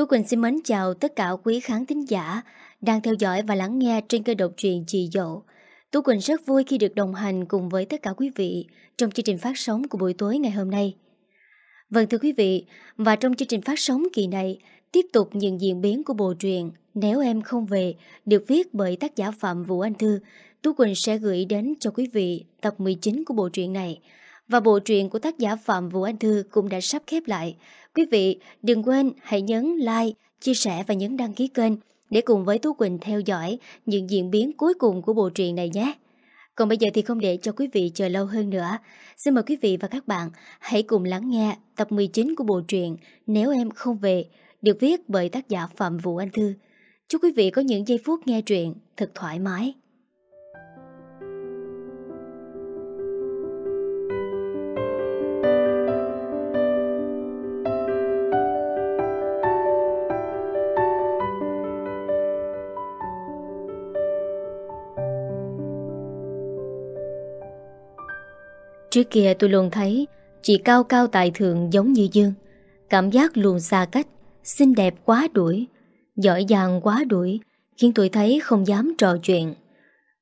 Tú Quỳnh xin mến chào tất cả quý khán thính giả đang theo dõi và lắng nghe trên kênh độc truyện Chị Dậu. Tú Quỳnh rất vui khi được đồng hành cùng với tất cả quý vị trong chương trình phát sóng của buổi tối ngày hôm nay. Vâng thưa quý vị, và trong chương trình phát sóng kỳ này, tiếp tục những diễn biến của bộ truyện Nếu em không về được viết bởi tác giả Phạm Vũ Anh Thư, Tú Quỳnh sẽ gửi đến cho quý vị tập 19 của bộ truyện này. Và bộ truyện của tác giả Phạm Vũ Anh Thư cũng đã sắp khép lại. Quý vị đừng quên hãy nhấn like, chia sẻ và nhấn đăng ký kênh để cùng với Tú Quỳnh theo dõi những diễn biến cuối cùng của bộ truyện này nhé. Còn bây giờ thì không để cho quý vị chờ lâu hơn nữa. Xin mời quý vị và các bạn hãy cùng lắng nghe tập 19 của bộ truyện Nếu em không về, được viết bởi tác giả Phạm Vũ Anh Thư. Chúc quý vị có những giây phút nghe truyện thật thoải mái. Trước kia tôi luôn thấy chị cao cao tài thượng giống như Dương. Cảm giác luôn xa cách, xinh đẹp quá đuổi, giỏi giang quá đuổi, khiến tôi thấy không dám trò chuyện.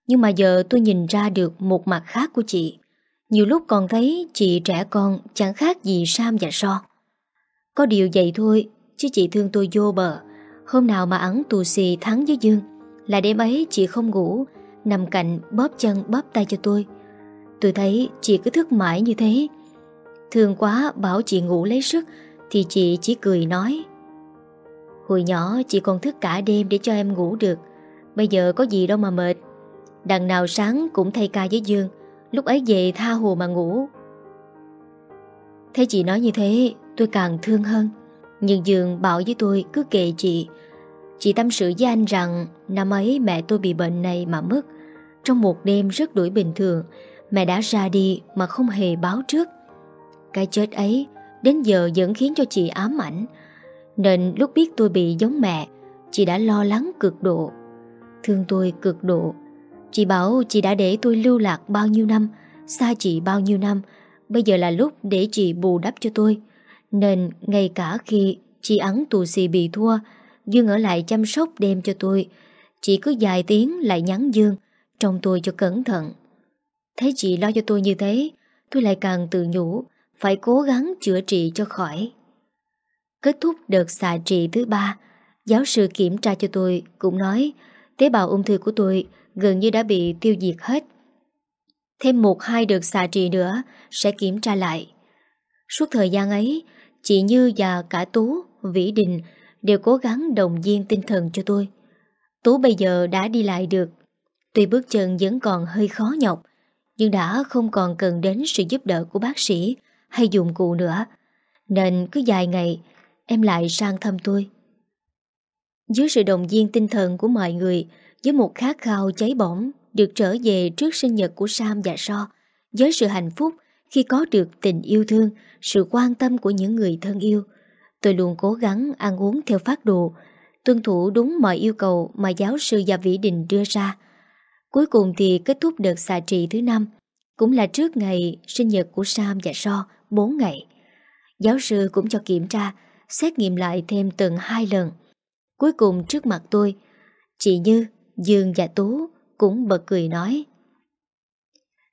Nhưng mà giờ tôi nhìn ra được một mặt khác của chị. Nhiều lúc còn thấy chị trẻ con chẳng khác gì Sam và So. Có điều vậy thôi, chứ chị thương tôi vô bờ. Hôm nào mà ắn tù xì thắng với Dương, là đêm ấy chị không ngủ, nằm cạnh bóp chân bóp tay cho tôi. Tôi thấy chị cứ thức mãi như thế. Thương quá, bảo chị ngủ lấy sức, Thì chị chỉ cười nói. Hồi nhỏ, chị còn thức cả đêm để cho em ngủ được. Bây giờ có gì đâu mà mệt. Đằng nào sáng cũng thay ca với Dương, Lúc ấy về tha hồ mà ngủ. Thấy chị nói như thế, Tôi càng thương hơn. Nhưng Dương bảo với tôi, cứ kệ chị. Chị tâm sự với anh rằng, Năm ấy mẹ tôi bị bệnh này mà mất. Trong một đêm rất đuổi bình thường Mẹ đã ra đi mà không hề báo trước. Cái chết ấy Đến giờ vẫn khiến cho chị ám ảnh. Nên lúc biết tôi bị giống mẹ, Chị đã lo lắng cực độ. Thương tôi cực độ. Chị bảo chị đã để tôi lưu lạc bao nhiêu năm, Xa chị bao nhiêu năm. Bây giờ là lúc để chị bù đắp cho tôi. Nên ngay cả khi Chị ắn tù xì bị thua, Dương ở lại chăm sóc đêm cho tôi. Chị cứ dài tiếng lại nhắn Dương Trong tôi cho cẩn thận. Thấy chị lo cho tôi như thế Tôi lại càng tự nhủ Phải cố gắng chữa trị cho khỏi. Kết thúc đợt xạ trị thứ ba Giáo sư kiểm tra cho tôi Cũng nói Tế bào ung thư của tôi gần như đã bị tiêu diệt hết. Thêm một hai đợt xạ trị nữa Sẽ kiểm tra lại. Suốt thời gian ấy Chị Như và cả Tú, Vĩ Đình Đều cố gắng đồng viên tinh thần cho tôi. Tú bây giờ đã đi lại được Tuy bước chân vẫn còn hơi khó nhọc nhưng đã không còn cần đến sự giúp đỡ của bác sĩ hay dụng cụ nữa. Nên cứ vài ngày em lại sang thăm tôi. Dưới sự động viên tinh thần của mọi người, với một khát khao cháy bỏng được trở về trước sinh nhật của Sam và So, với sự hạnh phúc khi có được tình yêu thương, sự quan tâm của những người thân yêu. Tôi luôn cố gắng ăn uống theo phát đồ, tuân thủ đúng mọi yêu cầu mà giáo sư và Vĩ Đình đưa ra. Cuối cùng thì kết thúc đợt xạ trị thứ năm Cũng là trước ngày sinh nhật của Sam và So 4 ngày. Giáo sư cũng cho kiểm tra Xét nghiệm lại thêm từng hai lần. Cuối cùng trước mặt tôi Chị Như, Dương và Tú Cũng bật cười nói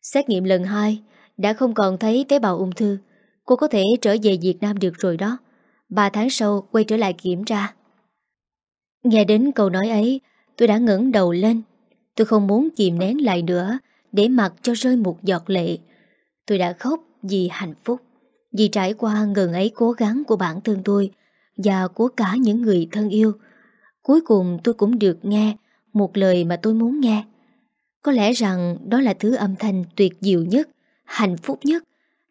Xét nghiệm lần hai Đã không còn thấy tế bào ung thư. Cô có thể trở về Việt Nam được rồi đó. Ba tháng sau quay trở lại kiểm tra. Nghe đến câu nói ấy Tôi đã ngẩng đầu lên Tôi không muốn kìm nén lại nữa Để mặc cho rơi một giọt lệ. Tôi đã khóc vì hạnh phúc Vì trải qua ngần ấy cố gắng của bản thân tôi Và của cả những người thân yêu. Cuối cùng tôi cũng được nghe Một lời mà tôi muốn nghe. Có lẽ rằng đó là thứ âm thanh tuyệt diệu nhất Hạnh phúc nhất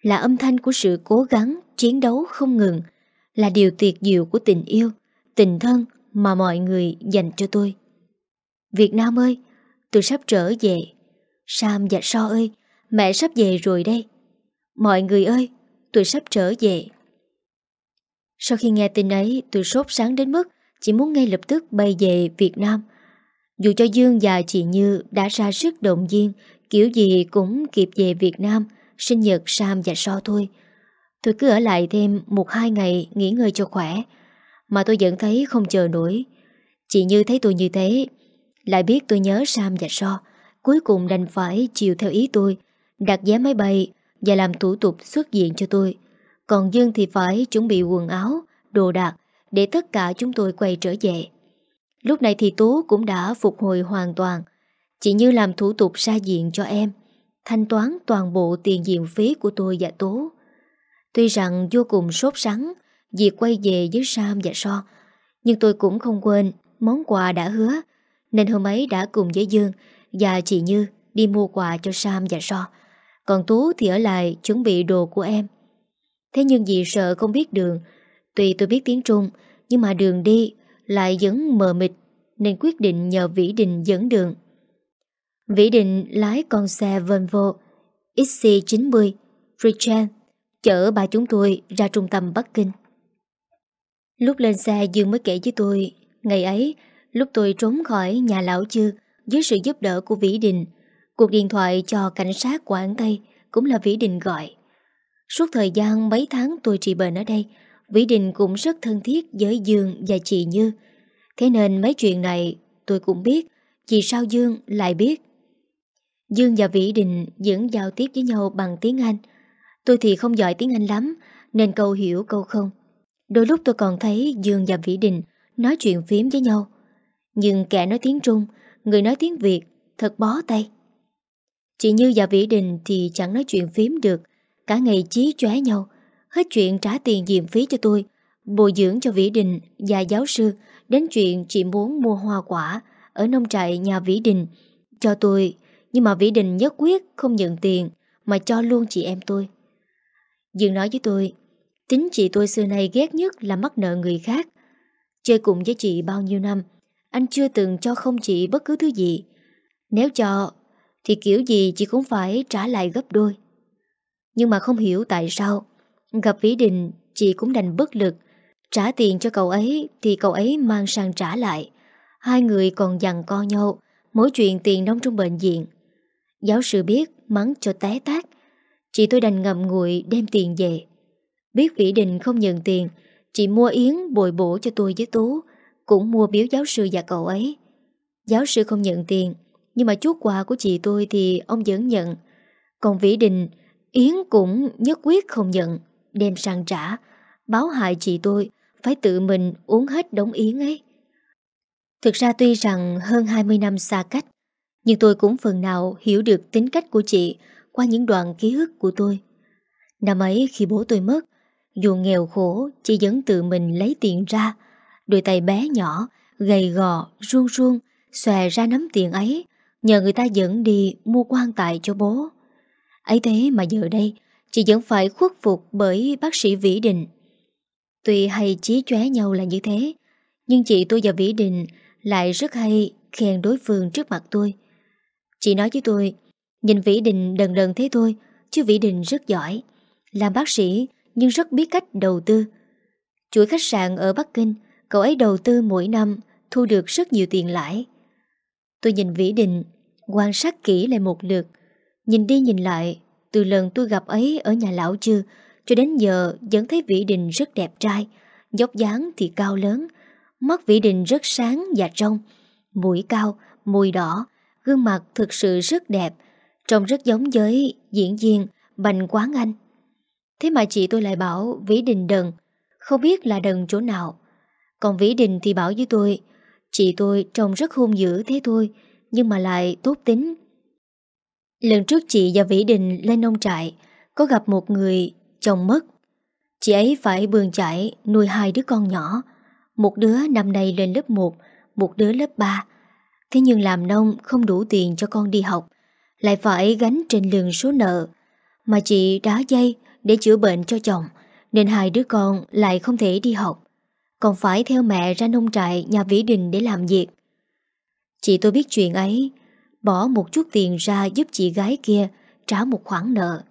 Là âm thanh của sự cố gắng Chiến đấu không ngừng Là điều tuyệt diệu của tình yêu Tình thân mà mọi người dành cho tôi. Việt Nam ơi Tôi sắp trở về. Sam và So ơi, Mẹ sắp về rồi đây. Mọi người ơi, Tôi sắp trở về. Sau khi nghe tin ấy, Tôi sốt sáng đến mức Chỉ muốn ngay lập tức bay về Việt Nam. Dù cho Dương và chị Như Đã ra sức động viên, Kiểu gì cũng kịp về Việt Nam, Sinh nhật Sam và So thôi. Tôi cứ ở lại thêm một hai ngày Nghỉ ngơi cho khỏe, Mà tôi vẫn thấy không chờ nổi. Chị Như thấy tôi như thế lại biết tôi nhớ Sam và So Cuối cùng đành phải chiều theo ý tôi, Đặt vé máy bay Và làm thủ tục xuất diện cho tôi. Còn Dương thì phải chuẩn bị quần áo, Đồ đạc Để tất cả chúng tôi quay trở về. Lúc này thì Tú cũng đã phục hồi hoàn toàn Chị Như làm thủ tục ra diện cho em, Thanh toán toàn bộ tiền diện phí của tôi và Tú. Tuy rằng vô cùng sốt sắng Việc quay về với Sam và So Nhưng tôi cũng không quên Món quà đã hứa nên hôm ấy đã cùng với Dương Và chị Như đi mua quà cho Sam và So Còn Tú thì ở lại chuẩn bị đồ của em. Thế nhưng vì sợ không biết đường, Tuy tôi biết tiếng Trung, Nhưng mà đường đi lại vẫn mờ mịt, Nên quyết định nhờ Vĩ Đình dẫn đường. Vĩ Đình lái con xe Volvo XC90 Richard chở ba chúng tôi ra trung tâm Bắc Kinh. Lúc lên xe Dương mới kể với tôi, Ngày ấy lúc tôi trốn khỏi nhà lão chư, dưới sự giúp đỡ của Vĩ Đình, Cuộc điện thoại cho cảnh sát Quảng Tây Cũng là Vĩ Đình gọi. Suốt thời gian mấy tháng tôi trị bệnh ở đây, Vĩ Đình cũng rất thân thiết với Dương và chị Như. Thế nên mấy chuyện này tôi cũng biết chị sao Dương lại biết? Dương và Vĩ Đình vẫn giao tiếp với nhau bằng tiếng Anh. Tôi thì không giỏi tiếng Anh lắm, Nên câu hiểu câu không. Đôi lúc tôi còn thấy Dương và Vĩ Đình Nói chuyện phím với nhau nhưng kẻ nói tiếng Trung, Người nói tiếng Việt, Thật bó tay. Chị Như và Vĩ Đình thì chẳng nói chuyện phím được. Cả ngày chí chóe nhau, Hết chuyện trả tiền diệm phí cho tôi, Bồi dưỡng cho Vĩ Đình và giáo sư Đến chuyện chị muốn mua hoa quả Ở nông trại nhà Vĩ Đình Cho tôi. Nhưng mà Vĩ Đình nhất quyết không nhận tiền Mà cho luôn chị em tôi. Dương nói với tôi, Tính chị tôi xưa nay ghét nhất là mắc nợ người khác, Chơi cùng với chị bao nhiêu năm anh chưa từng cho không chị bất cứ thứ gì. Nếu cho, Thì kiểu gì chị cũng phải trả lại gấp đôi. Nhưng mà không hiểu tại sao, Gặp Vĩ Đình, Chị cũng đành bất lực. Trả tiền cho cậu ấy Thì cậu ấy mang sang trả lại. Hai người còn dằn co nhau, Mỗi chuyện tiền nông trong bệnh viện. Giáo sư biết, mắng cho té tác Chị tôi đành ngậm ngùi đem tiền về. Biết Vĩ Đình không nhận tiền, Chị mua yến bồi bổ cho tôi với Tú. Cũng mua biếu giáo sư và cậu ấy. Giáo sư không nhận tiền, Nhưng mà chút quà của chị tôi thì ông vẫn nhận. Còn Vĩ Đình, Yến cũng nhất quyết không nhận, Đem sang trả. Báo hại chị tôi, Phải tự mình uống hết đống yến ấy. Thực ra tuy rằng hơn 20 năm xa cách, Nhưng tôi cũng phần nào hiểu được tính cách của chị Qua những đoạn ký ức của tôi. Năm ấy khi bố tôi mất, dù nghèo khổ, Chị vẫn tự mình lấy tiền ra Đôi tay bé nhỏ Gầy gò, ruông ruông Xòe ra nắm tiền ấy. Nhờ người ta dẫn đi mua quan tài cho bố. Ấy thế mà giờ đây Chị vẫn phải khuất phục bởi bác sĩ Vĩ Đình. Tuy hay chí chóe nhau là như thế Nhưng chị tôi và Vĩ Đình Lại rất hay khen đối phương trước mặt tôi. Chị nói với tôi Nhìn Vĩ Đình đần đần thế thôi Chứ Vĩ Đình rất giỏi Làm bác sĩ nhưng rất biết cách đầu tư. Chuỗi khách sạn ở Bắc Kinh, cậu ấy đầu tư mỗi năm thu được rất nhiều tiền lãi. Tôi nhìn Vĩ Đình, quan sát kỹ lại một lượt, nhìn đi nhìn lại, từ lần tôi gặp ấy ở nhà lão chưa, cho đến giờ vẫn thấy Vĩ Đình rất đẹp trai, dốc dáng thì cao lớn, mắt Vĩ Đình rất sáng và trong, mũi cao, môi đỏ, gương mặt thực sự rất đẹp, trông rất giống với diễn viên Bành Quán Anh. Thế mà chị tôi lại bảo Vĩ Đình đần Không biết là đần chỗ nào còn Vĩ Đình thì bảo với tôi, Chị tôi trông rất hung dữ thế thôi, Nhưng mà lại tốt tính. Lần trước chị và Vĩ Đình lên nông trại, Có gặp một người chồng mất. Chị ấy phải bường chạy nuôi hai đứa con nhỏ. Một đứa năm nay lên lớp 1 Một đứa lớp 3 Thế nhưng làm nông không đủ tiền cho con đi học, Lại phải gánh trên lường số nợ. Mà chị đá dây để chữa bệnh cho chồng, Nên hai đứa con lại không thể đi học. Còn phải theo mẹ ra nông trại nhà Vĩ Đình để làm việc. Chị tôi biết chuyện ấy, Bỏ một chút tiền ra giúp chị gái kia trả một khoản nợ.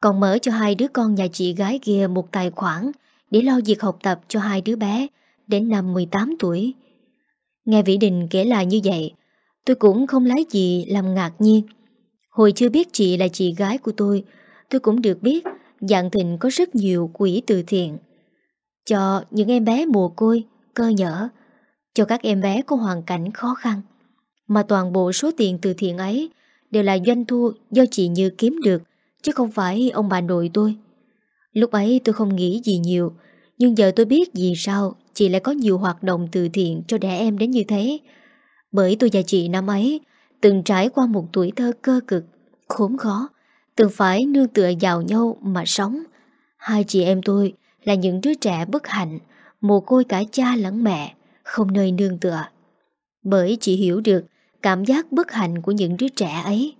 Còn mở cho hai đứa con nhà chị gái kia một tài khoản Để lo việc học tập cho hai đứa bé Đến năm 18 tuổi. Nghe Vĩ Đình kể lại như vậy, Tôi cũng không lấy gì làm ngạc nhiên. Hồi chưa biết chị là chị gái của tôi Tôi cũng được biết Dạng thịnh có rất nhiều quỹ từ thiện cho những em bé mồ côi, cơ nhở, cho các em bé có hoàn cảnh khó khăn. Mà toàn bộ số tiền từ thiện ấy đều là doanh thu do chị Như kiếm được, chứ không phải ông bà nội tôi. Lúc ấy tôi không nghĩ gì nhiều, nhưng giờ tôi biết vì sao chị lại có nhiều hoạt động từ thiện cho đẻ em đến như thế. Bởi tôi và chị năm ấy từng trải qua một tuổi thơ cơ cực, khốn khó, từng phải nương tựa vào nhau mà sống. Hai chị em tôi là những đứa trẻ bất hạnh, mồ côi cả cha lẫn mẹ, không nơi nương tựa. Bởi chị hiểu được cảm giác bất hạnh của những đứa trẻ ấy.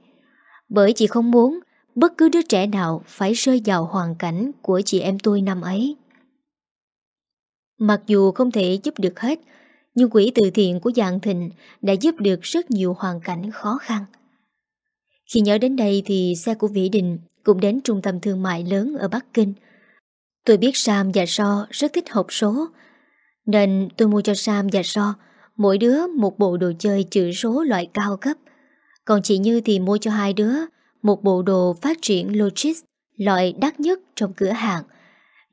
Bởi chị không muốn bất cứ đứa trẻ nào phải rơi vào hoàn cảnh của chị em tôi năm ấy. Mặc dù không thể giúp được hết, nhưng quỹ từ thiện của Giàng Thịnh đã giúp được rất nhiều hoàn cảnh khó khăn. Khi nhớ đến đây thì xe của Vĩ Đình cũng đến trung tâm thương mại lớn ở Bắc Kinh. Tôi biết Sam và So rất thích hộp số, nên tôi mua cho Sam và So mỗi đứa một bộ đồ chơi chữ số loại cao cấp. Còn chị Như thì mua cho hai đứa một bộ đồ phát triển Logic loại đắt nhất trong cửa hàng.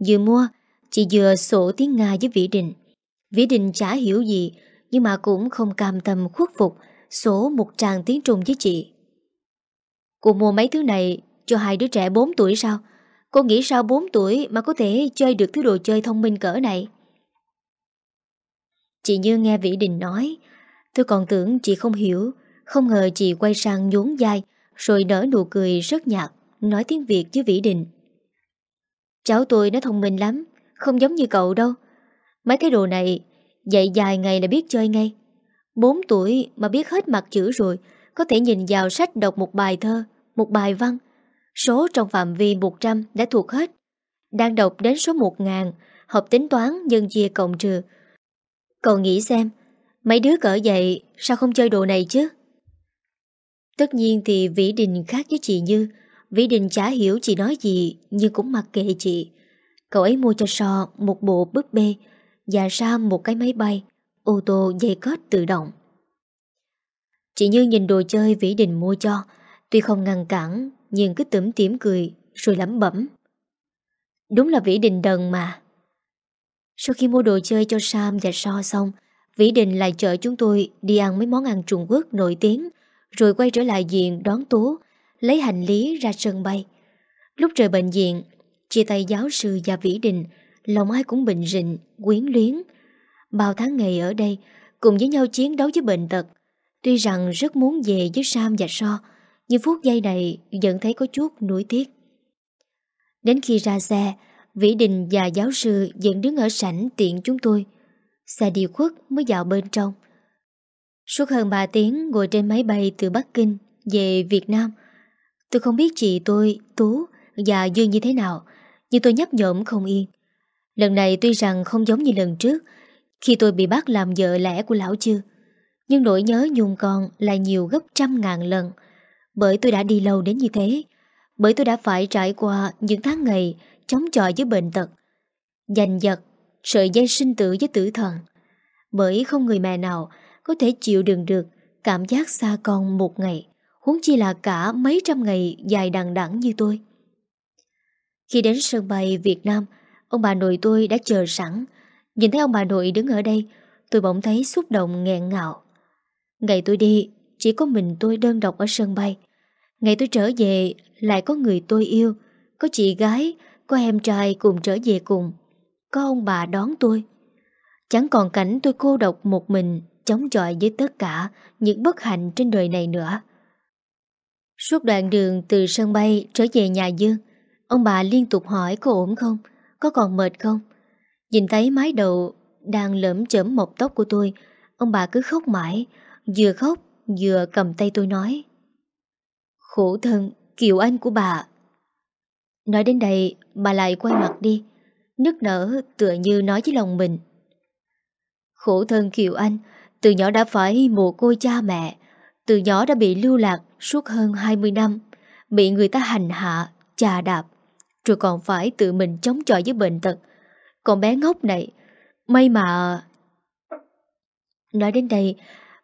Vừa mua, chị vừa sổ tiếng Nga với Vĩ Đình. Vĩ Đình chả hiểu gì, nhưng mà cũng không cam tâm khuất phục, sổ một tràng tiếng Trung với chị. Cô mua mấy thứ này cho hai đứa trẻ 4 tuổi sao? Cô nghĩ sao 4 tuổi mà có thể chơi được thứ đồ chơi thông minh cỡ này? Chị Như nghe Vĩ Đình nói, tôi còn tưởng chị không hiểu, không ngờ chị quay sang nhốn dai, rồi nở nụ cười rất nhạt, nói tiếng Việt với Vĩ Đình. Cháu tôi nó thông minh lắm, không giống như cậu đâu. Mấy cái đồ này, dạy dài ngày là biết chơi ngay. 4 tuổi mà biết hết mặt chữ rồi, có thể nhìn vào sách đọc một bài thơ, một bài văn. Số trong phạm vi 100 đã thuộc hết. Đang đọc đến số 1000, học tính toán nhân chia cộng trừ. Cậu nghĩ xem, mấy đứa cỡ dậy sao không chơi đồ này chứ? Tất nhiên thì Vĩ Đình khác với chị Như. Vĩ Đình chả hiểu chị nói gì nhưng cũng mặc kệ chị. Cậu ấy mua cho So một bộ búp bê và Sam một cái máy bay, ô tô dây cót tự động. Chị Như nhìn đồ chơi Vĩ Đình mua cho, tuy không ngăn cản nhưng cứ tủm tỉm cười rồi lẩm bẩm. Đúng là Vĩ Đình đần mà. Sau khi mua đồ chơi cho Sam và So xong, Vĩ Đình lại chở chúng tôi đi ăn mấy món ăn Trung Quốc nổi tiếng rồi quay trở lại viện đón Tố, lấy hành lý ra sân bay. Lúc rời bệnh viện, chia tay giáo sư và Vĩ Đình, lòng ai cũng bình rịnh, quyến luyến. Bao tháng ngày ở đây, cùng với nhau chiến đấu với bệnh tật. Tuy rằng rất muốn về với Sam và So, nhưng phút giây này vẫn thấy có chút nuối tiếc. Đến khi ra xe, Vĩ Đình và giáo sư vẫn đứng ở sảnh tiện chúng tôi. Xe đi khuất mới vào bên trong. Suốt hơn 3 tiếng ngồi trên máy bay từ Bắc Kinh về Việt Nam. Tôi không biết chị tôi, Tú và Dương như thế nào, nhưng tôi nhấp nhộm không yên. Lần này tuy rằng không giống như lần trước, khi tôi bị bắt làm vợ lẽ của lão chưa, nhưng nỗi nhớ nhung con là nhiều gấp trăm ngàn lần. Bởi tôi đã đi lâu đến như thế, bởi tôi đã phải trải qua những tháng ngày chống chọi với bệnh tật, giành giật, sợi dây sinh tử với tử thần. Bởi không người mẹ nào có thể chịu đựng được cảm giác xa con một ngày, huống chi là cả mấy trăm ngày dài đằng đẵng như tôi. Khi đến sân bay Việt Nam, ông bà nội tôi đã chờ sẵn. Nhìn thấy ông bà nội đứng ở đây, tôi bỗng thấy xúc động nghẹn ngào. Ngày tôi đi, chỉ có mình tôi đơn độc ở sân bay. Ngày tôi trở về, lại có người tôi yêu, có chị gái, có em trai cùng trở về cùng. Có ông bà đón tôi. Chẳng còn cảnh tôi cô độc một mình chống chọi với tất cả những bất hạnh trên đời này nữa. Suốt đoạn đường từ sân bay trở về nhà Dương, ông bà liên tục hỏi có ổn không, có còn mệt không. Nhìn thấy mái đầu đang lỡm chởm mọc tóc của tôi, ông bà cứ khóc mãi, vừa khóc vừa cầm tay tôi nói. Khổ thân, kiều anh của bà. Nói đến đây, bà lại quay mặt đi, nức nở tựa như nói với lòng mình. Khổ thân kiều anh, từ nhỏ đã phải mồ côi cha mẹ Từ nhỏ đã bị lưu lạc suốt hơn 20 năm Bị người ta hành hạ, chà đạp Rồi còn phải tự mình chống chọi với bệnh tật Còn bé ngốc này May mà Nói đến đây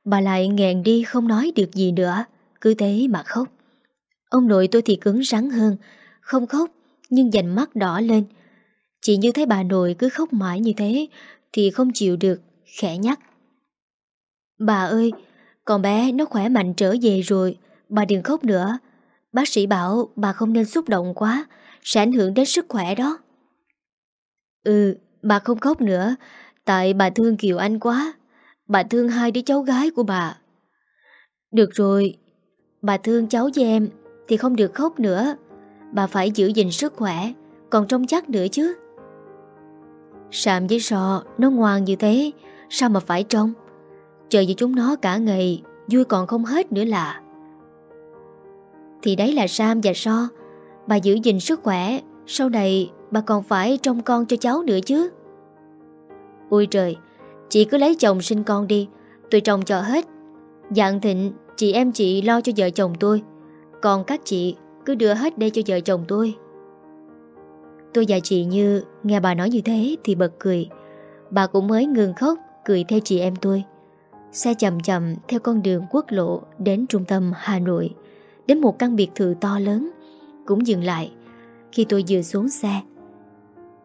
Bà lại nghẹn đi không nói được gì nữa Cứ thế mà khóc Ông nội tôi thì cứng rắn hơn, Không khóc, nhưng dành mắt đỏ lên. Chị như thấy bà nội cứ khóc mãi như thế, Thì không chịu được, Khẽ nhắc. Bà ơi, Con bé nó khỏe mạnh trở về rồi, Bà đừng khóc nữa. Bác sĩ bảo bà không nên xúc động quá, Sẽ ảnh hưởng đến sức khỏe đó. Ừ Bà không khóc nữa, Tại bà thương Kiều Anh quá. Bà thương hai đứa cháu gái của bà. Được rồi, Bà thương cháu với em. Thì không được khóc nữa. Bà phải giữ gìn sức khỏe, Còn trông chắc nữa chứ. Sạm với sò Nó ngoan như thế, Sao mà phải trông? Chờ với chúng nó cả ngày, Vui còn không hết nữa là. Thì đấy là Sam và So. Bà giữ gìn sức khỏe, Sau này bà còn phải trông con cho cháu nữa chứ. Ôi trời, Chị cứ lấy chồng sinh con đi, Tôi trông cho hết. Dạng thịnh, chị em chị lo cho vợ chồng tôi. Còn các chị cứ đưa hết đây cho vợ chồng tôi. Tôi và chị Như nghe bà nói như thế thì bật cười. Bà cũng mới ngừng khóc, cười theo chị em tôi. Xe chậm chậm theo con đường quốc lộ đến trung tâm Hà Nội, Đến một căn biệt thự to lớn, Cũng dừng lại. Khi tôi vừa xuống xe,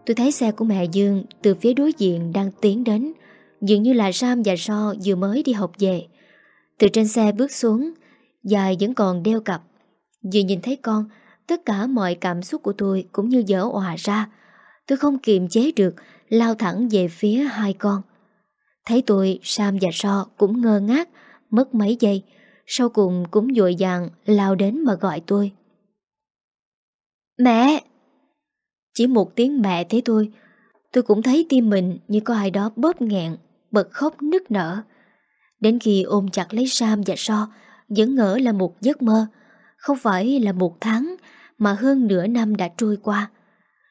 Tôi thấy xe của mẹ Dương từ phía đối diện đang tiến đến, Dường như là Sam và So vừa mới đi học về. Từ trên xe bước xuống Dài vẫn còn đeo cặp. Vừa nhìn thấy con, Tất cả mọi cảm xúc của tôi cũng như dở òa ra. Tôi không kiềm chế được, Lao thẳng về phía hai con. Thấy tôi, Sam và So cũng ngơ ngác, Mất mấy giây. Sau cùng cũng dội dàng lao đến mà gọi tôi. Mẹ! Chỉ một tiếng mẹ thế tôi Tôi cũng thấy tim mình như có ai đó bóp nghẹn, Bật khóc nức nở. Đến khi ôm chặt lấy Sam và So Vẫn ngỡ là một giấc mơ. Không phải là một tháng, Mà hơn nửa năm đã trôi qua.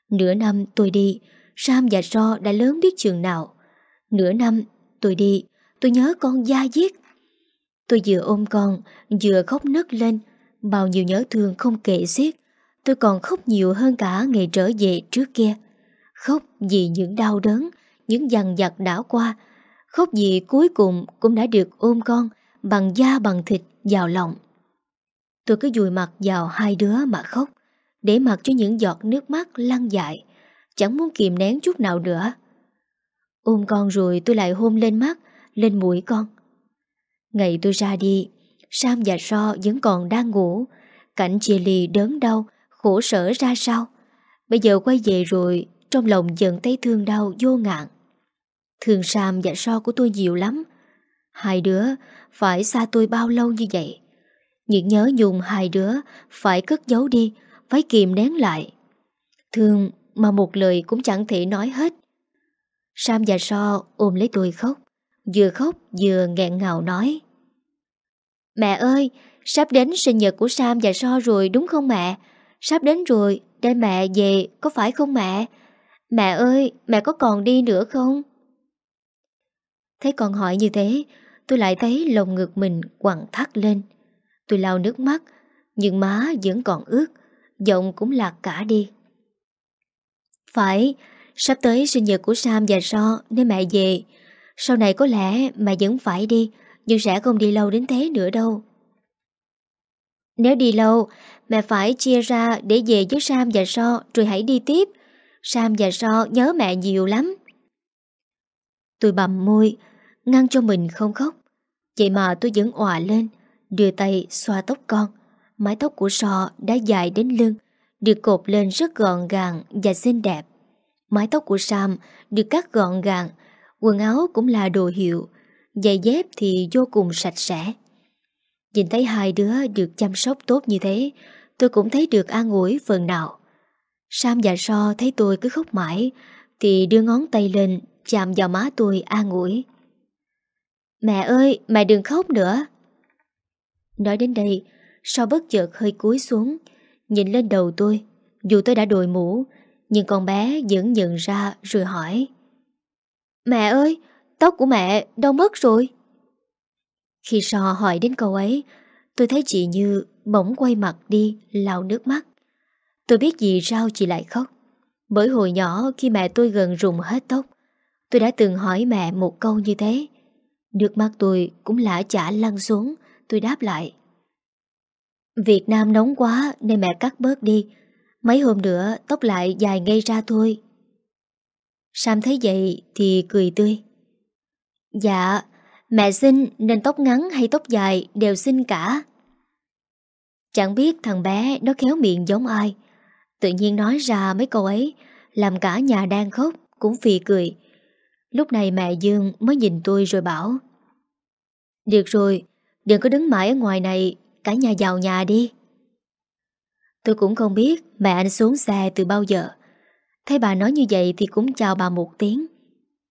Nửa năm tôi đi, Sam và ro đã lớn biết chừng nào. Nửa năm tôi đi, Tôi nhớ con da diết. Tôi vừa ôm con, Vừa khóc nức lên. Bao nhiêu nhớ thương không kể xiết, Tôi còn khóc nhiều hơn cả ngày trở về trước kia. Khóc vì những đau đớn, Những dằn vặt đã qua. Khóc vì cuối cùng cũng đã được ôm con Bằng da bằng thịt vào lòng. Tôi cứ dùi mặt vào hai đứa mà khóc, Để mặc cho những giọt nước mắt lăn dại Chẳng muốn kìm nén chút nào nữa. Ôm con rồi tôi lại hôn lên mắt, Lên mũi con. Ngày tôi ra đi, Sam và So vẫn còn đang ngủ. Cảnh chia ly đớn đau, Khổ sở ra sao? Bây giờ quay về rồi, Trong lòng dần thấy thương đau vô ngạn. Thương Sam và So của tôi nhiều lắm. Hai đứa, Phải xa tôi bao lâu như vậy? Những nhớ dùng hai đứa Phải cất giấu đi Phải kìm nén lại. Thương mà một lời cũng chẳng thể nói hết. Sam và So ôm lấy tôi khóc, Vừa khóc vừa nghẹn ngào nói. Mẹ ơi, Sắp đến sinh nhật của Sam và So rồi đúng không mẹ? Sắp đến rồi Để mẹ về có phải không mẹ? Mẹ ơi, mẹ có còn đi nữa không? Thấy con hỏi như thế, Tôi lại thấy lồng ngực mình quặn thắt lên. Tôi lau nước mắt, Nhưng má vẫn còn ướt, Giọng cũng lạc cả đi. Phải, Sắp tới sinh nhật của Sam và So Nên mẹ về. Sau này có lẽ mẹ vẫn phải đi, Nhưng sẽ không đi lâu đến thế nữa đâu. Nếu đi lâu, Mẹ phải chia ra để về với Sam và So Rồi hãy đi tiếp. Sam và So nhớ mẹ nhiều lắm. Tôi bầm môi, Ngăn cho mình không khóc. Vậy mà tôi vẫn òa lên. Đưa tay xoa tóc con. Mái tóc của So đã dài đến lưng, Được cột lên rất gọn gàng và xinh đẹp. Mái tóc của Sam được cắt gọn gàng, Quần áo cũng là đồ hiệu, Giày dép thì vô cùng sạch sẽ. Nhìn thấy hai đứa được chăm sóc tốt như thế, Tôi cũng thấy được an ủi phần nào. Sam và So thấy tôi cứ khóc mãi, Thì đưa ngón tay lên Chạm vào má tôi an ủi. Mẹ ơi, mẹ đừng khóc nữa. Nói đến đây So bất chợt hơi cúi xuống, Nhìn lên đầu tôi, Dù tôi đã đội mũ, Nhưng con bé vẫn nhận ra rồi hỏi. Mẹ ơi, Tóc của mẹ đâu mất rồi? Khi So hỏi đến câu ấy, Tôi thấy chị Như bỗng quay mặt đi, lau nước mắt. Tôi biết gì sao chị lại khóc. Bởi hồi nhỏ khi mẹ tôi gần rụng hết tóc, Tôi đã từng hỏi mẹ một câu như thế. Nước mắt tôi cũng lã chả lăn xuống Tôi đáp lại Việt Nam nóng quá nên mẹ cắt bớt đi Mấy hôm nữa tóc lại dài ngay ra thôi Sam thấy vậy thì cười tươi. Dạ, mẹ xinh nên tóc ngắn hay tóc dài đều xinh cả. Chẳng biết thằng bé nó khéo miệng giống ai. Tự nhiên nói ra mấy câu ấy, làm cả nhà đang khóc cũng phì cười. Lúc này mẹ Dương mới nhìn tôi rồi bảo Được rồi, đừng có đứng mãi ở ngoài này, cả nhà vào nhà đi. Tôi cũng không biết mẹ anh xuống xe từ bao giờ. Thấy bà nói như vậy thì cũng chào bà một tiếng.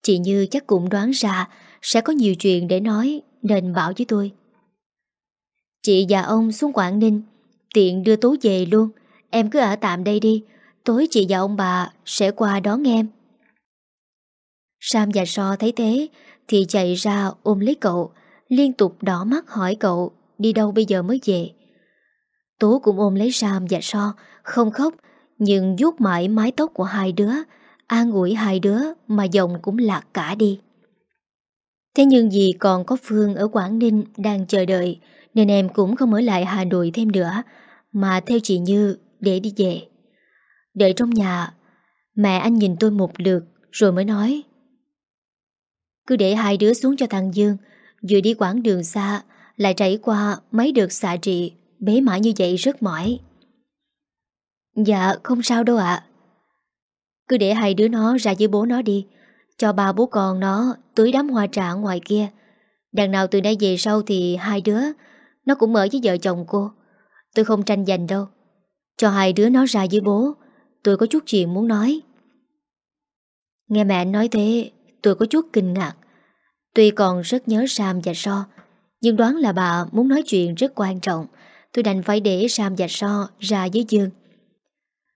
Chị Như chắc cũng đoán ra sẽ có nhiều chuyện để nói nên bảo với tôi. Chị và ông xuống Quảng Ninh, tiện đưa Tú về luôn. Em cứ ở tạm đây đi, tối chị và ông bà sẽ qua đón em. Sam và So thấy thế thì chạy ra ôm lấy cậu, liên tục đỏ mắt hỏi cậu đi đâu bây giờ mới về. Tố cũng ôm lấy Sam và So, không khóc, nhưng vuốt mãi mái tóc của hai đứa, an ủi hai đứa mà giọng cũng lạc cả đi. Thế nhưng vì còn có Phương ở Quảng Ninh đang chờ đợi, nên em cũng không ở lại Hà Nội thêm nữa, mà theo chị Như để đi về. Đợi trong nhà, mẹ anh nhìn tôi một lượt rồi mới nói. Cứ để hai đứa xuống cho thằng Dương, vừa đi quãng đường xa, lại trải qua mấy đợt xạ trị, bế mãi như vậy rất mỏi. Dạ, không sao đâu ạ. Cứ để hai đứa nó ra với bố nó đi, cho ba bố con nó tưới đám hoa trà ngoài kia. Đằng nào từ đây về sau thì hai đứa nó cũng ở với vợ chồng cô. Tôi không tranh giành đâu. Cho hai đứa nó ra với bố, tôi có chút chuyện muốn nói. Nghe mẹ nói thế, tôi có chút kinh ngạc. Tuy còn rất nhớ Sam và So, nhưng đoán là bà muốn nói chuyện rất quan trọng. Tôi đành phải để Sam và So ra với Dương.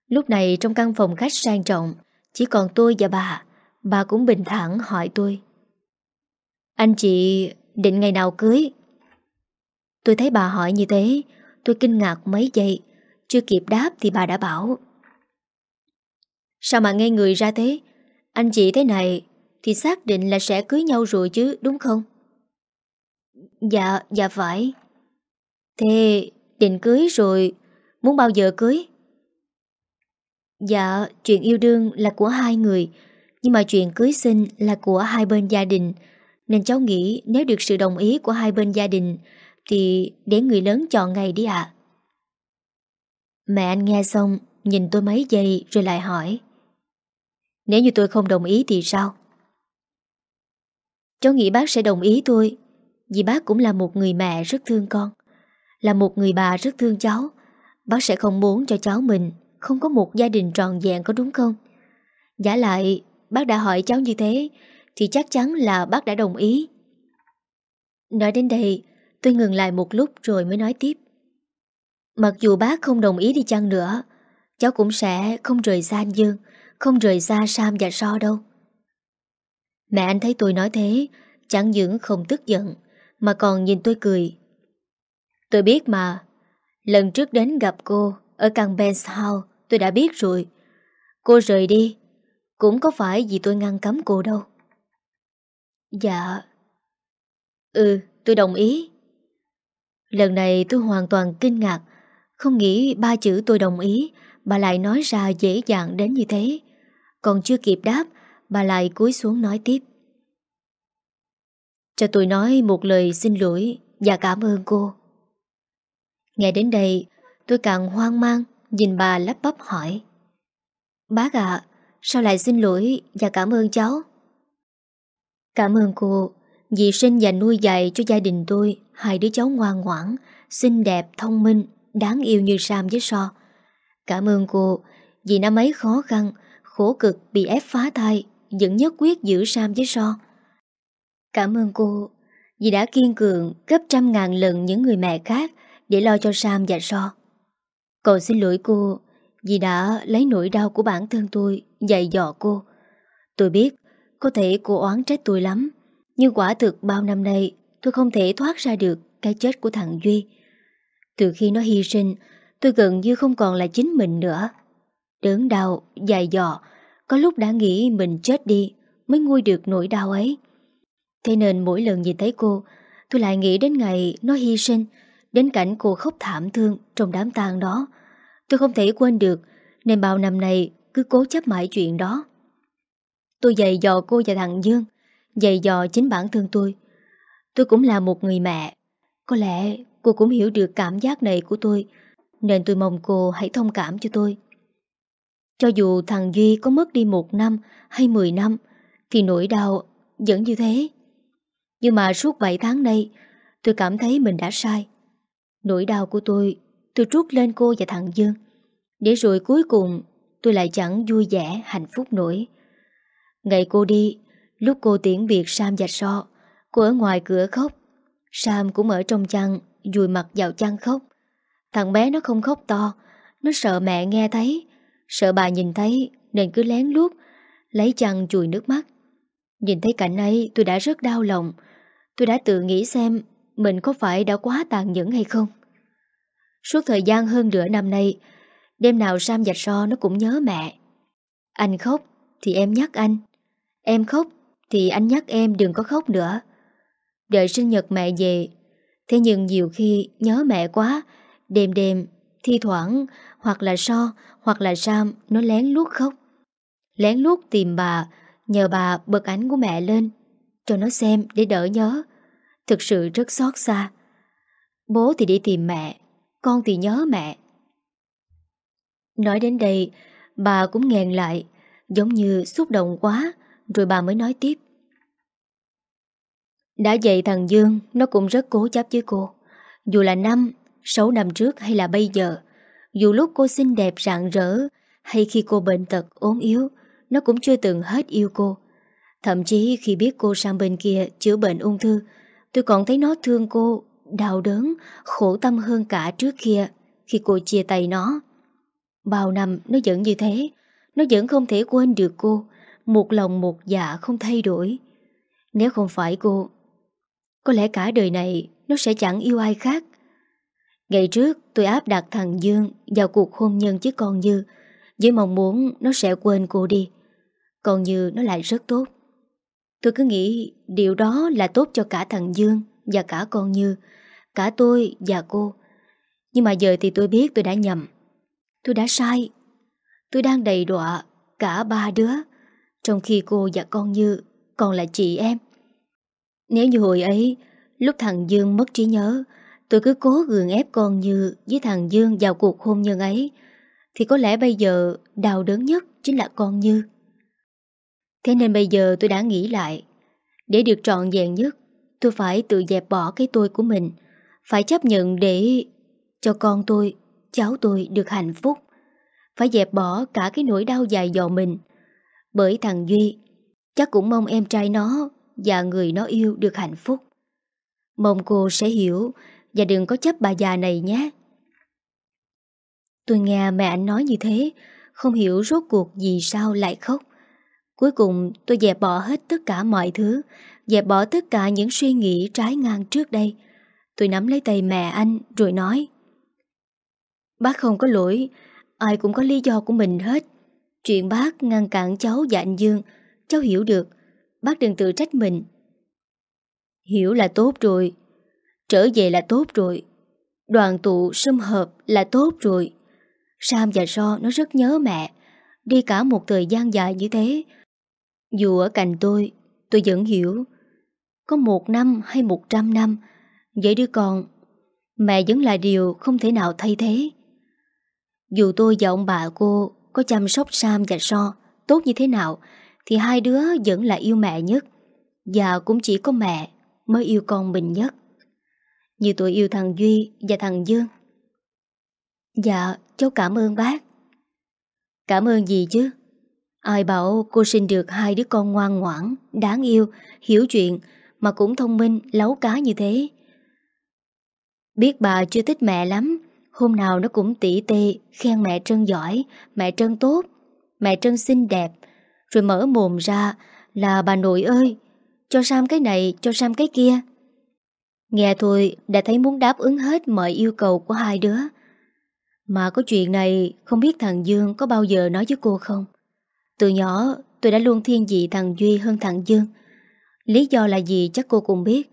Lúc này trong căn phòng khách sang trọng, chỉ còn tôi và bà. Bà cũng bình thản hỏi tôi. Anh chị định ngày nào cưới? Tôi thấy bà hỏi như thế, tôi kinh ngạc mấy giây. Chưa kịp đáp thì bà đã bảo. Sao mà nghe người ra thế? Anh chị thế này thì xác định là sẽ cưới nhau rồi chứ đúng không? Dạ, dạ phải. Thế định cưới rồi, muốn bao giờ cưới? Dạ, chuyện yêu đương là của hai người, nhưng mà chuyện cưới sinh là của hai bên gia đình, nên cháu nghĩ nếu được sự đồng ý của hai bên gia đình thì để người lớn chọn ngày đi ạ. Mẹ anh nghe xong, nhìn tôi mấy giây rồi lại hỏi. Nếu như tôi không đồng ý thì sao? Cháu nghĩ bác sẽ đồng ý tôi, Vì bác cũng là một người mẹ rất thương con, Là một người bà rất thương cháu. Bác sẽ không muốn cho cháu mình Không có một gia đình tròn vẹn, có đúng không? Giả lại, Bác đã hỏi cháu như thế, Thì chắc chắn là bác đã đồng ý. Nói đến đây, Tôi ngừng lại một lúc rồi mới nói tiếp. Mặc dù bác không đồng ý đi chăng nữa, Cháu cũng sẽ không rời xa anh Dương, Không rời xa Sam và So đâu. Mẹ anh thấy tôi nói thế, Chẳng những không tức giận, Mà còn nhìn tôi cười. Tôi biết mà, Lần trước đến gặp cô Ở căn Ben's House, tôi đã biết rồi. Cô rời đi, Cũng có phải vì tôi ngăn cấm cô đâu. Dạ. Ừ tôi đồng ý. Lần này tôi hoàn toàn kinh ngạc, Không nghĩ ba chữ tôi đồng ý Bà lại nói ra dễ dàng đến như thế. Còn chưa kịp đáp Bà lại cúi xuống nói tiếp. Cho tôi nói một lời xin lỗi Và cảm ơn cô. Nghe đến đây Tôi càng hoang mang Nhìn bà lắp bắp hỏi. Bác ạ Sao lại xin lỗi và cảm ơn cháu? Cảm ơn cô Vì sinh và nuôi dạy cho gia đình tôi Hai đứa cháu ngoan ngoãn Xinh đẹp, thông minh Đáng yêu như Sam với So. Cảm ơn cô Vì năm ấy khó khăn Khổ cực bị ép phá thai vẫn nhất quyết giữ Sam với So. Cảm ơn cô vì đã kiên cường gấp trăm ngàn lần những người mẹ khác để lo cho Sam và So. Còn xin lỗi cô vì đã lấy nỗi đau của bản thân tôi dạy dò cô. Tôi biết có thể cô oán trách tôi lắm nhưng quả thực bao năm nay tôi không thể thoát ra được cái chết của thằng Duy. Từ khi nó hy sinh tôi gần như không còn là chính mình nữa. Đớn đau, dài dò có lúc đã nghĩ mình chết đi, Mới nguôi được nỗi đau ấy. Thế nên mỗi lần nhìn thấy cô, Tôi lại nghĩ đến ngày nó hy sinh, Đến cảnh cô khóc thảm thương Trong đám tang đó. Tôi không thể quên được, Nên bao năm nay cứ cố chấp mãi chuyện đó. Tôi dạy dò cô và thằng Dương Dạy dò chính bản thân tôi. Tôi cũng là một người mẹ. Có lẽ cô cũng hiểu được cảm giác này của tôi, Nên tôi mong cô hãy thông cảm cho tôi. Cho dù thằng Duy có mất đi một năm hay mười năm, Thì nỗi đau vẫn như thế. Nhưng mà suốt 7 tháng nay, Tôi cảm thấy mình đã sai. Nỗi đau của tôi Tôi trút lên cô và thằng Dương. Để rồi cuối cùng, Tôi lại chẳng vui vẻ, hạnh phúc nổi. Ngày cô đi, Lúc cô tiễn biệt Sam và So, Cô ở ngoài cửa khóc. Sam cũng ở trong chăn, Dùi mặt vào chăn khóc. Thằng bé nó không khóc to, Nó sợ mẹ nghe thấy. Sợ bà nhìn thấy, Nên cứ lén lút, Lấy chăn chùi nước mắt. Nhìn thấy cảnh ấy, tôi đã rất đau lòng. Tôi đã tự nghĩ xem Mình có phải đã quá tàn nhẫn hay không. Suốt thời gian hơn nửa năm nay, Đêm nào Sam dạch so nó cũng nhớ mẹ. Anh khóc Thì em nhắc anh. Em khóc Thì anh nhắc em đừng có khóc nữa. Đợi sinh nhật mẹ về, Thế nhưng nhiều khi nhớ mẹ quá, Đêm đêm Thi thoảng hoặc là so Hoặc là Sam Nó lén lút khóc. Lén lút tìm bà Nhờ bà bật ảnh của mẹ lên Cho nó xem để đỡ nhớ. Thực sự rất xót xa. Bố thì đi tìm mẹ Con thì nhớ mẹ. Nói đến đây Bà cũng nghẹn lại Giống như xúc động quá Rồi bà mới nói tiếp. Đã vậy thằng Dương Nó cũng rất cố chấp với cô. Dù là năm, sáu năm trước hay là bây giờ dù lúc cô xinh đẹp rạng rỡ Hay khi cô bệnh tật ốm yếu Nó cũng chưa từng hết yêu cô. Thậm chí khi biết cô sang bên kia Chữa bệnh ung thư Tôi còn thấy nó thương cô Đau đớn, khổ tâm hơn cả trước kia Khi cô chia tay nó. Bao năm nó vẫn như thế Nó vẫn không thể quên được cô Một lòng một dạ không thay đổi. Nếu không phải cô Có lẽ cả đời này Nó sẽ chẳng yêu ai khác. Ngày trước, tôi áp đặt thằng Dương Vào cuộc hôn nhân chứ con Như, Với mong muốn nó sẽ quên cô đi. Còn Như nó lại rất tốt. Tôi cứ nghĩ điều đó là tốt cho cả thằng Dương Và cả con Như, Cả tôi và cô. Nhưng mà giờ thì tôi biết tôi đã nhầm. Tôi đã sai. Tôi đang đầy đọa cả ba đứa, Trong khi cô và con Như Còn là chị em. Nếu như hồi ấy, Lúc thằng Dương mất trí nhớ Tôi cứ cố gượng ép con Như Với thằng Dương vào cuộc hôn nhân ấy Thì có lẽ bây giờ đau đớn nhất Chính là con Như Thế nên bây giờ tôi đã nghĩ lại Để được trọn vẹn nhất, Tôi phải tự dẹp bỏ cái tôi của mình Phải chấp nhận để cho con tôi, cháu tôi được hạnh phúc. Phải dẹp bỏ cả cái nỗi đau dài dò mình. Bởi thằng Duy, chắc cũng mong em trai nó và người nó yêu được hạnh phúc. Mong cô sẽ hiểu và đừng có chấp bà già này nhé. Tôi nghe mẹ anh nói như thế, không hiểu rốt cuộc gì sao lại khóc. Cuối cùng tôi dẹp bỏ hết tất cả mọi thứ, dẹp bỏ tất cả những suy nghĩ trái ngang trước đây. Tôi nắm lấy tay mẹ anh rồi nói Bác không có lỗi, ai cũng có lý do của mình hết. Chuyện bác ngăn cản cháu và anh Dương, cháu hiểu được. Bác đừng tự trách mình. Hiểu là tốt rồi. Trở về là tốt rồi. Đoàn tụ sum hợp là tốt rồi. Sam và So nó rất nhớ mẹ. Đi cả một thời gian dài như thế. Dù ở cạnh tôi, tôi vẫn hiểu. Có một năm hay một trăm năm, vậy đứa con, mẹ vẫn là điều không thể nào thay thế. Dù tôi và ông bà cô có chăm sóc Sam và So tốt như thế nào thì hai đứa vẫn là yêu mẹ nhất và cũng chỉ có mẹ mới yêu con mình nhất. Như tôi yêu thằng Duy và thằng Dương. Dạ, cháu cảm ơn bác. Cảm ơn gì chứ? Ai bảo cô sinh được hai đứa con ngoan ngoãn, đáng yêu, hiểu chuyện mà cũng thông minh, lấu cá như thế. Biết bà chưa thích mẹ lắm Hôm nào nó cũng tỉ tê Khen mẹ Trân giỏi Mẹ Trân tốt Mẹ Trân xinh đẹp Rồi mở mồm ra là bà nội ơi Cho Sam cái này cho Sam cái kia Nghe thôi đã thấy muốn đáp ứng hết mọi yêu cầu của hai đứa. Mà có chuyện này không biết thằng Dương có bao giờ nói với cô không? Từ nhỏ tôi đã luôn thiên vị thằng Duy hơn thằng Dương. Lý do là gì chắc cô cũng biết.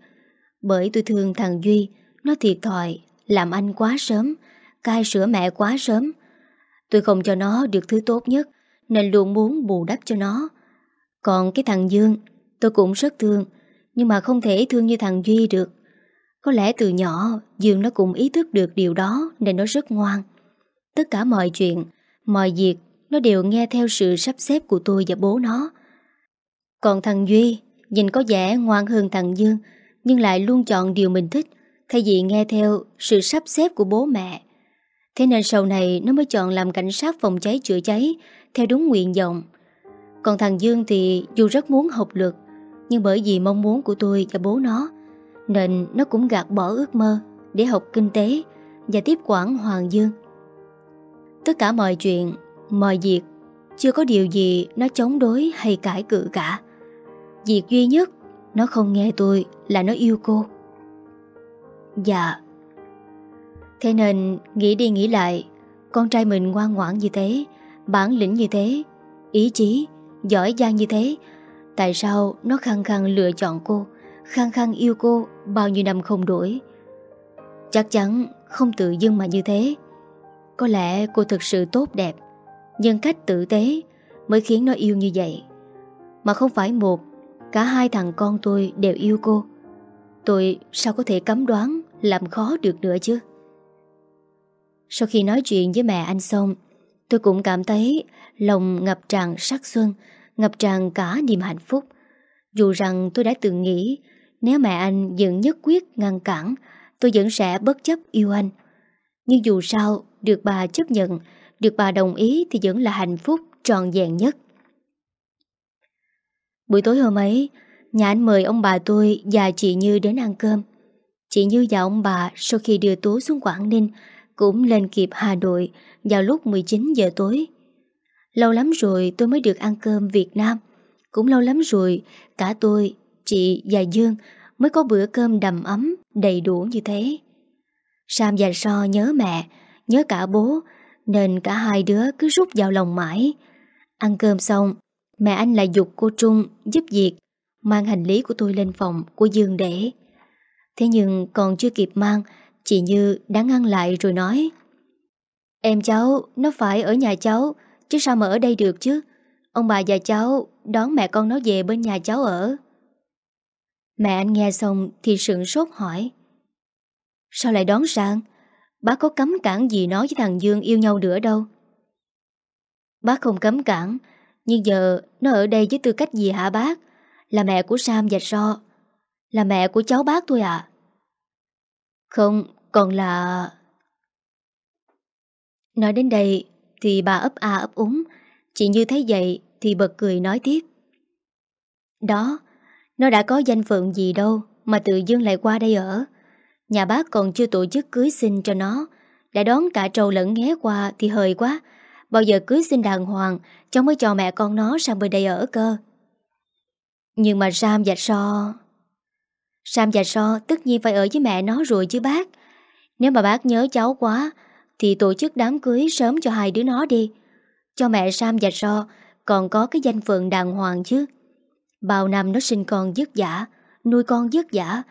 Bởi tôi thương thằng Duy Nó thiệt thòi Làm anh quá sớm cai sữa mẹ quá sớm. Tôi không cho nó được thứ tốt nhất, nên luôn muốn bù đắp cho nó. Còn cái thằng Dương Tôi cũng rất thương Nhưng mà không thể thương như thằng Duy được. Có lẽ từ nhỏ, Dương nó cũng ý thức được điều đó Nên nó rất ngoan. Tất cả mọi chuyện, Mọi việc Nó đều nghe theo sự sắp xếp của tôi và bố nó. Còn thằng Duy, Nhìn có vẻ ngoan hơn thằng Dương, Nhưng lại luôn chọn điều mình thích, Thay vì nghe theo sự sắp xếp của bố mẹ. Thế nên sau này Nó mới chọn làm cảnh sát phòng cháy chữa cháy Theo đúng nguyện vọng. Còn thằng Dương thì dù rất muốn học luật, Nhưng bởi vì mong muốn của tôi và bố nó nên nó cũng gạt bỏ ước mơ Để học kinh tế Và tiếp quản Hoàng Dương. Tất cả mọi chuyện Mọi việc Chưa có điều gì nó chống đối hay cãi cự cả. Việc duy nhất Nó không nghe tôi là nó yêu cô. Dạ. Thế nên nghĩ đi nghĩ lại Con trai mình ngoan ngoãn như thế Bản lĩnh như thế Ý chí, giỏi giang như thế Tại sao nó khăng khăng lựa chọn cô? Khăng khăng yêu cô Bao nhiêu năm không đổi. Chắc chắn không tự dưng mà như thế. Có lẽ cô thực sự tốt đẹp Nhân cách tử tế Mới khiến nó yêu như vậy. Mà không phải một, Cả hai thằng con tôi đều yêu cô. Tôi sao có thể cấm đoán Làm khó được nữa chứ? Sau khi nói chuyện với mẹ anh xong, Tôi cũng cảm thấy Lòng ngập tràn sắc xuân, Ngập tràn cả niềm hạnh phúc. Dù rằng tôi đã từng nghĩ nếu mẹ anh vẫn nhất quyết ngăn cản Tôi vẫn sẽ bất chấp yêu anh. Nhưng dù sao Được bà chấp nhận Được bà đồng ý thì vẫn là hạnh phúc tròn vẹn nhất. Buổi tối hôm ấy Nhà anh mời ông bà tôi và chị Như đến ăn cơm. Chị Như và ông bà sau khi đưa tú xuống Quảng Ninh Cũng lên kịp Hà Nội vào lúc 19 giờ tối. Lâu lắm rồi tôi mới được ăn cơm Việt Nam. Cũng lâu lắm rồi cả tôi, chị và Dương mới có bữa cơm đầm ấm, đầy đủ như thế. Sam và So nhớ mẹ, nhớ cả bố, nên cả hai đứa cứ rút vào lòng mãi. Ăn cơm xong, mẹ anh lại dục cô Trung giúp việc, mang hành lý của tôi lên phòng của Dương để. Thế nhưng còn chưa kịp mang, chị Như đã ngăn lại rồi nói Em cháu, nó phải ở nhà cháu, chứ sao mà ở đây được chứ? Ông bà và cháu đón mẹ con nó về bên nhà cháu ở. Mẹ anh nghe xong thì sững sốt hỏi. Sao lại đón sang? Bác có cấm cản gì nói với thằng Dương yêu nhau nữa đâu? Bác không cấm cản, Nhưng giờ nó ở đây với tư cách gì hả bác? Là mẹ của Sam và So Là mẹ của cháu bác thôi à? Không, Còn là Nói đến đây Thì bà ấp a ấp úng, Chị Như thấy vậy Thì bật cười nói tiếp. Đó nó đã có danh phận gì đâu, Mà tự dưng lại qua đây ở. Nhà bác còn chưa tổ chức cưới xin cho nó. Đã đón cả trầu lẫn ghé qua Thì hời quá. Bao giờ cưới xin đàng hoàng Cháu mới cho mẹ con nó sang bên đây ở cơ. Nhưng mà Sam và So, Sam và So tất nhiên phải ở với mẹ nó rồi chứ bác. Nếu mà bác nhớ cháu quá, Thì tổ chức đám cưới sớm cho hai đứa nó đi. Cho mẹ Sam và So Còn có cái danh phận đàng hoàng chứ. Bao năm nó sinh con dứt giả Nuôi con dứt giả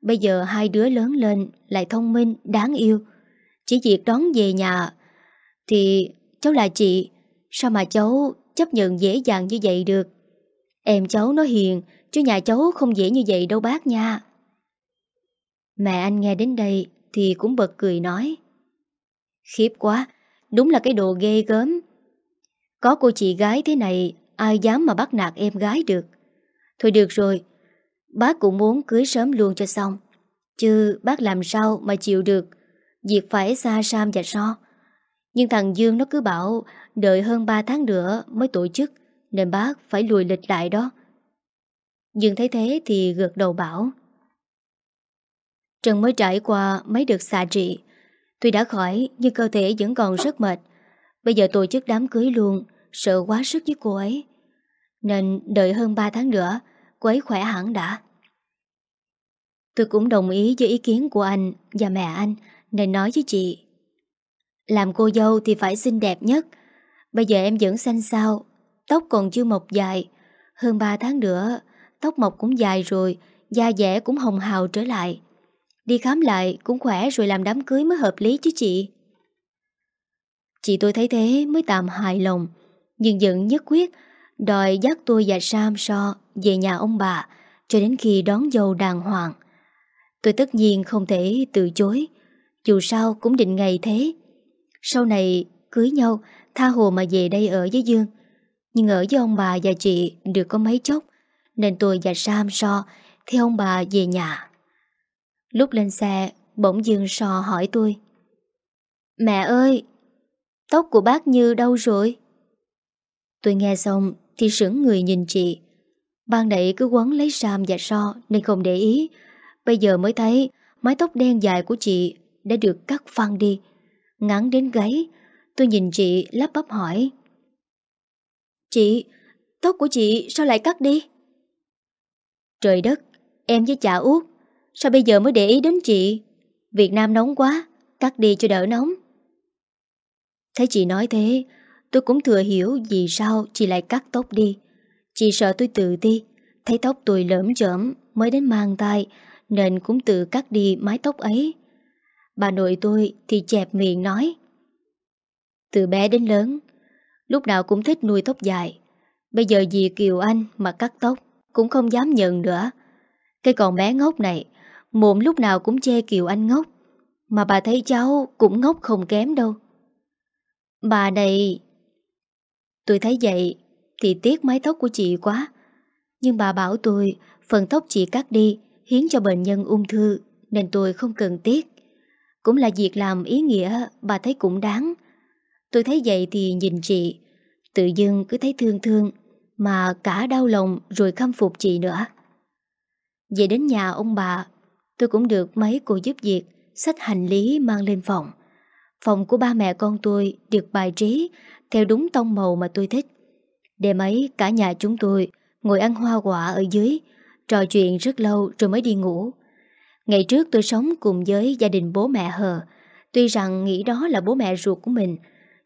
Bây giờ hai đứa lớn lên Lại thông minh, đáng yêu. Chỉ việc đón về nhà Thì cháu là chị Sao mà cháu chấp nhận dễ dàng như vậy được? Em cháu nó hiền Chứ nhà cháu không dễ như vậy đâu bác nha. Mẹ anh nghe đến đây Thì cũng bật cười nói Khiếp quá Đúng là cái đồ ghê gớm. Có cô chị gái thế này Ai dám mà bắt nạt em gái được? Thôi được rồi, Bác cũng muốn cưới sớm luôn cho xong. Chứ bác làm sao mà chịu được Việc phải xa Sam và So Nhưng thằng Dương nó cứ bảo Đợi hơn 3 tháng nữa mới tổ chức, Nên bác phải lùi lịch lại đó. Dương thấy thế thì gật đầu bảo, Trần mới trải qua mấy đợt xạ trị. Tuy đã khỏi, nhưng cơ thể vẫn còn rất mệt. Bây giờ tổ chức đám cưới luôn, Sợ quá sức với cô ấy. Nên đợi hơn 3 tháng nữa, Cô ấy khỏe hẳn đã. Tôi cũng đồng ý với ý kiến của anh Và mẹ anh, Nên nói với chị, Làm cô dâu thì phải xinh đẹp nhất. Bây giờ em vẫn xanh sao Tóc còn chưa mọc dài. Hơn 3 tháng nữa, Tóc mọc cũng dài rồi, Da dẻ cũng hồng hào trở lại. Đi khám lại cũng khỏe rồi làm đám cưới mới hợp lý chứ chị. Chị tôi thấy thế mới tạm hài lòng, Nhưng vẫn nhất quyết Đòi dắt tôi và Sam so về nhà ông bà cho đến khi đón dâu đàng hoàng. Tôi tất nhiên không thể từ chối, dù sao cũng định ngày thế. Sau này cưới nhau, tha hồ mà về đây ở với Dương. Nhưng ở với ông bà và chị được có mấy chốc, nên tôi và Sam so theo ông bà về nhà. Lúc lên xe, bỗng Dương so hỏi tôi. Mẹ ơi, tóc của bác Như đâu rồi? Tôi nghe xong thì sững người nhìn chị. Ban nãy cứ quấn lấy Sam và so nên không để ý. Bây giờ mới thấy mái tóc đen dài của chị đã được cắt phăng đi. Ngắn đến gáy, tôi nhìn chị lắp bắp hỏi. Chị, tóc của chị sao lại cắt đi? Trời đất, em với chả út, sao bây giờ mới để ý đến chị? Việt Nam nóng quá, cắt đi cho đỡ nóng. Thấy chị nói thế, tôi cũng thừa hiểu vì sao chị lại cắt tóc đi. Chị sợ tôi tự ti, thấy tóc tôi lỡm chởm mới đến mang tay nên cũng tự cắt đi mái tóc ấy. Bà nội tôi thì chẹp miệng nói. Từ bé đến lớn, lúc nào cũng thích nuôi tóc dài. Bây giờ dì Kiều Anh mà cắt tóc cũng không dám nhận nữa. Cái con bé ngốc này, mồm lúc nào cũng chê Kiều Anh ngốc. Mà bà thấy cháu cũng ngốc không kém đâu. Bà này... Tôi thấy vậy thì tiếc mái tóc của chị quá. Nhưng bà bảo tôi phần tóc chị cắt đi hiến cho bệnh nhân ung thư nên tôi không cần tiếc. Cũng là việc làm ý nghĩa bà thấy cũng đáng. Tôi thấy vậy thì nhìn chị, tự dưng cứ thấy thương thương mà cả đau lòng rồi khâm phục chị nữa. Về đến nhà ông bà, tôi cũng được mấy cô giúp việc xách hành lý mang lên phòng. Phòng của ba mẹ con tôi được bài trí theo đúng tông màu mà tôi thích. Đêm ấy cả nhà chúng tôi ngồi ăn hoa quả ở dưới, trò chuyện rất lâu rồi mới đi ngủ. Ngày trước tôi sống cùng với gia đình bố mẹ hờ, tuy rằng nghĩ đó là bố mẹ ruột của mình,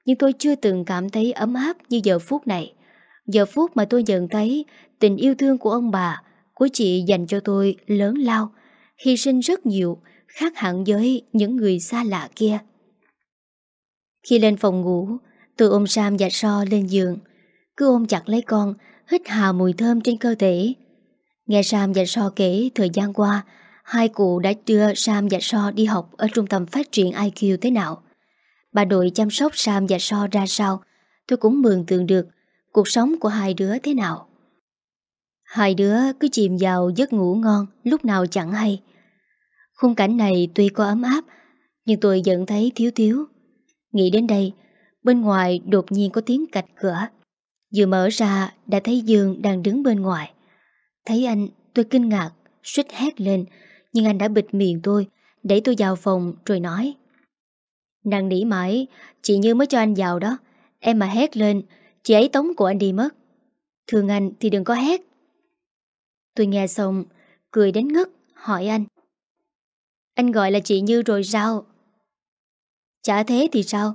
nhưng tôi chưa từng cảm thấy ấm áp như giờ phút này. Giờ phút mà tôi nhận thấy tình yêu thương của ông bà, của chị dành cho tôi lớn lao, hy sinh rất nhiều, khác hẳn với những người xa lạ kia. Khi lên phòng ngủ, tôi ôm Sam và So lên giường, cứ ôm chặt lấy con, hít hà mùi thơm trên cơ thể. Nghe Sam và So kể thời gian qua, hai cụ đã đưa Sam và So đi học ở trung tâm phát triển IQ thế nào. Bà đội chăm sóc Sam và So ra sao, tôi cũng mường tượng được cuộc sống của hai đứa thế nào. Hai đứa cứ chìm vào giấc ngủ ngon lúc nào chẳng hay. Khung cảnh này tuy có ấm áp, nhưng tôi vẫn thấy thiếu thiếu. Nghĩ đến đây, bên ngoài đột nhiên có tiếng cạch cửa. Vừa mở ra đã thấy Dương đang đứng bên ngoài. Thấy anh, tôi kinh ngạc, suýt hét lên, nhưng anh đã bịt miệng tôi, đẩy tôi vào phòng rồi nói. Nàng nỉ mãi, chị Như mới cho anh vào đó. Em mà hét lên, chị ấy tống của anh đi mất. Thường anh thì đừng có hét. Tôi nghe xong, cười đến ngất, hỏi anh. Anh gọi là chị Như rồi sao? Chả thế thì sao?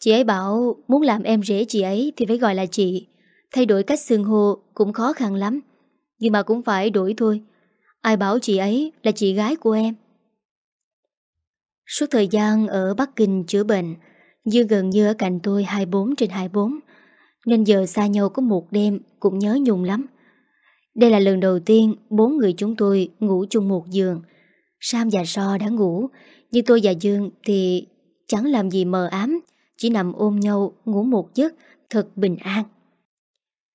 Chị ấy bảo muốn làm em rể chị ấy thì phải gọi là chị. Thay đổi cách xưng hô cũng khó khăn lắm. Nhưng mà cũng phải đổi thôi. Ai bảo chị ấy là chị gái của em? Suốt thời gian ở Bắc Kinh chữa bệnh, Dương gần như ở cạnh tôi 24 trên 24. Nên giờ xa nhau có một đêm cũng nhớ nhung lắm. Đây là lần đầu tiên bốn người chúng tôi ngủ chung một giường. Sam và So đã ngủ, nhưng tôi và Dương thì chẳng làm gì mờ ám, chỉ nằm ôm nhau ngủ một giấc thật bình an.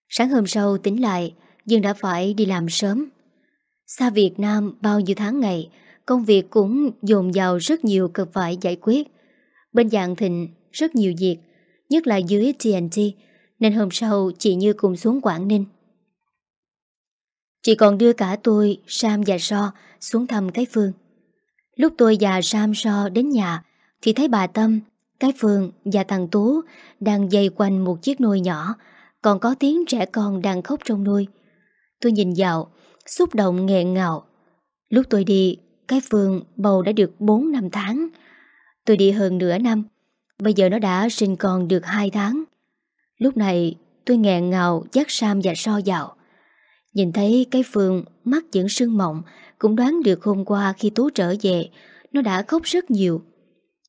Sáng hôm sau tỉnh lại, Dương đã phải đi làm sớm. Xa Việt Nam bao nhiêu tháng ngày, công việc cũng dồn vào rất nhiều cần phải giải quyết. Bên dạng thịnh rất nhiều việc, nhất là dưới TNT, nên hôm sau chị Như cùng xuống Quảng Ninh. Chị còn đưa cả tôi, Sam và So xuống thăm cái Phương. Lúc tôi và Sam So đến nhà thì thấy bà Tâm, cái Phương và thằng Tú đang dây quanh một chiếc nôi nhỏ, còn có tiếng trẻ con đang khóc trong nôi. Tôi nhìn vào, xúc động nghẹn ngào. Lúc tôi đi, cái Phương bầu đã được 4 năm tháng. Tôi đi hơn nửa năm, bây giờ nó đã sinh con được 2 tháng. Lúc này tôi nghẹn ngào dắt Sam và So vào. Nhìn thấy cái Phương mắt vẫn sưng mộng, cũng đoán được hôm qua khi Tú trở về, nó đã khóc rất nhiều.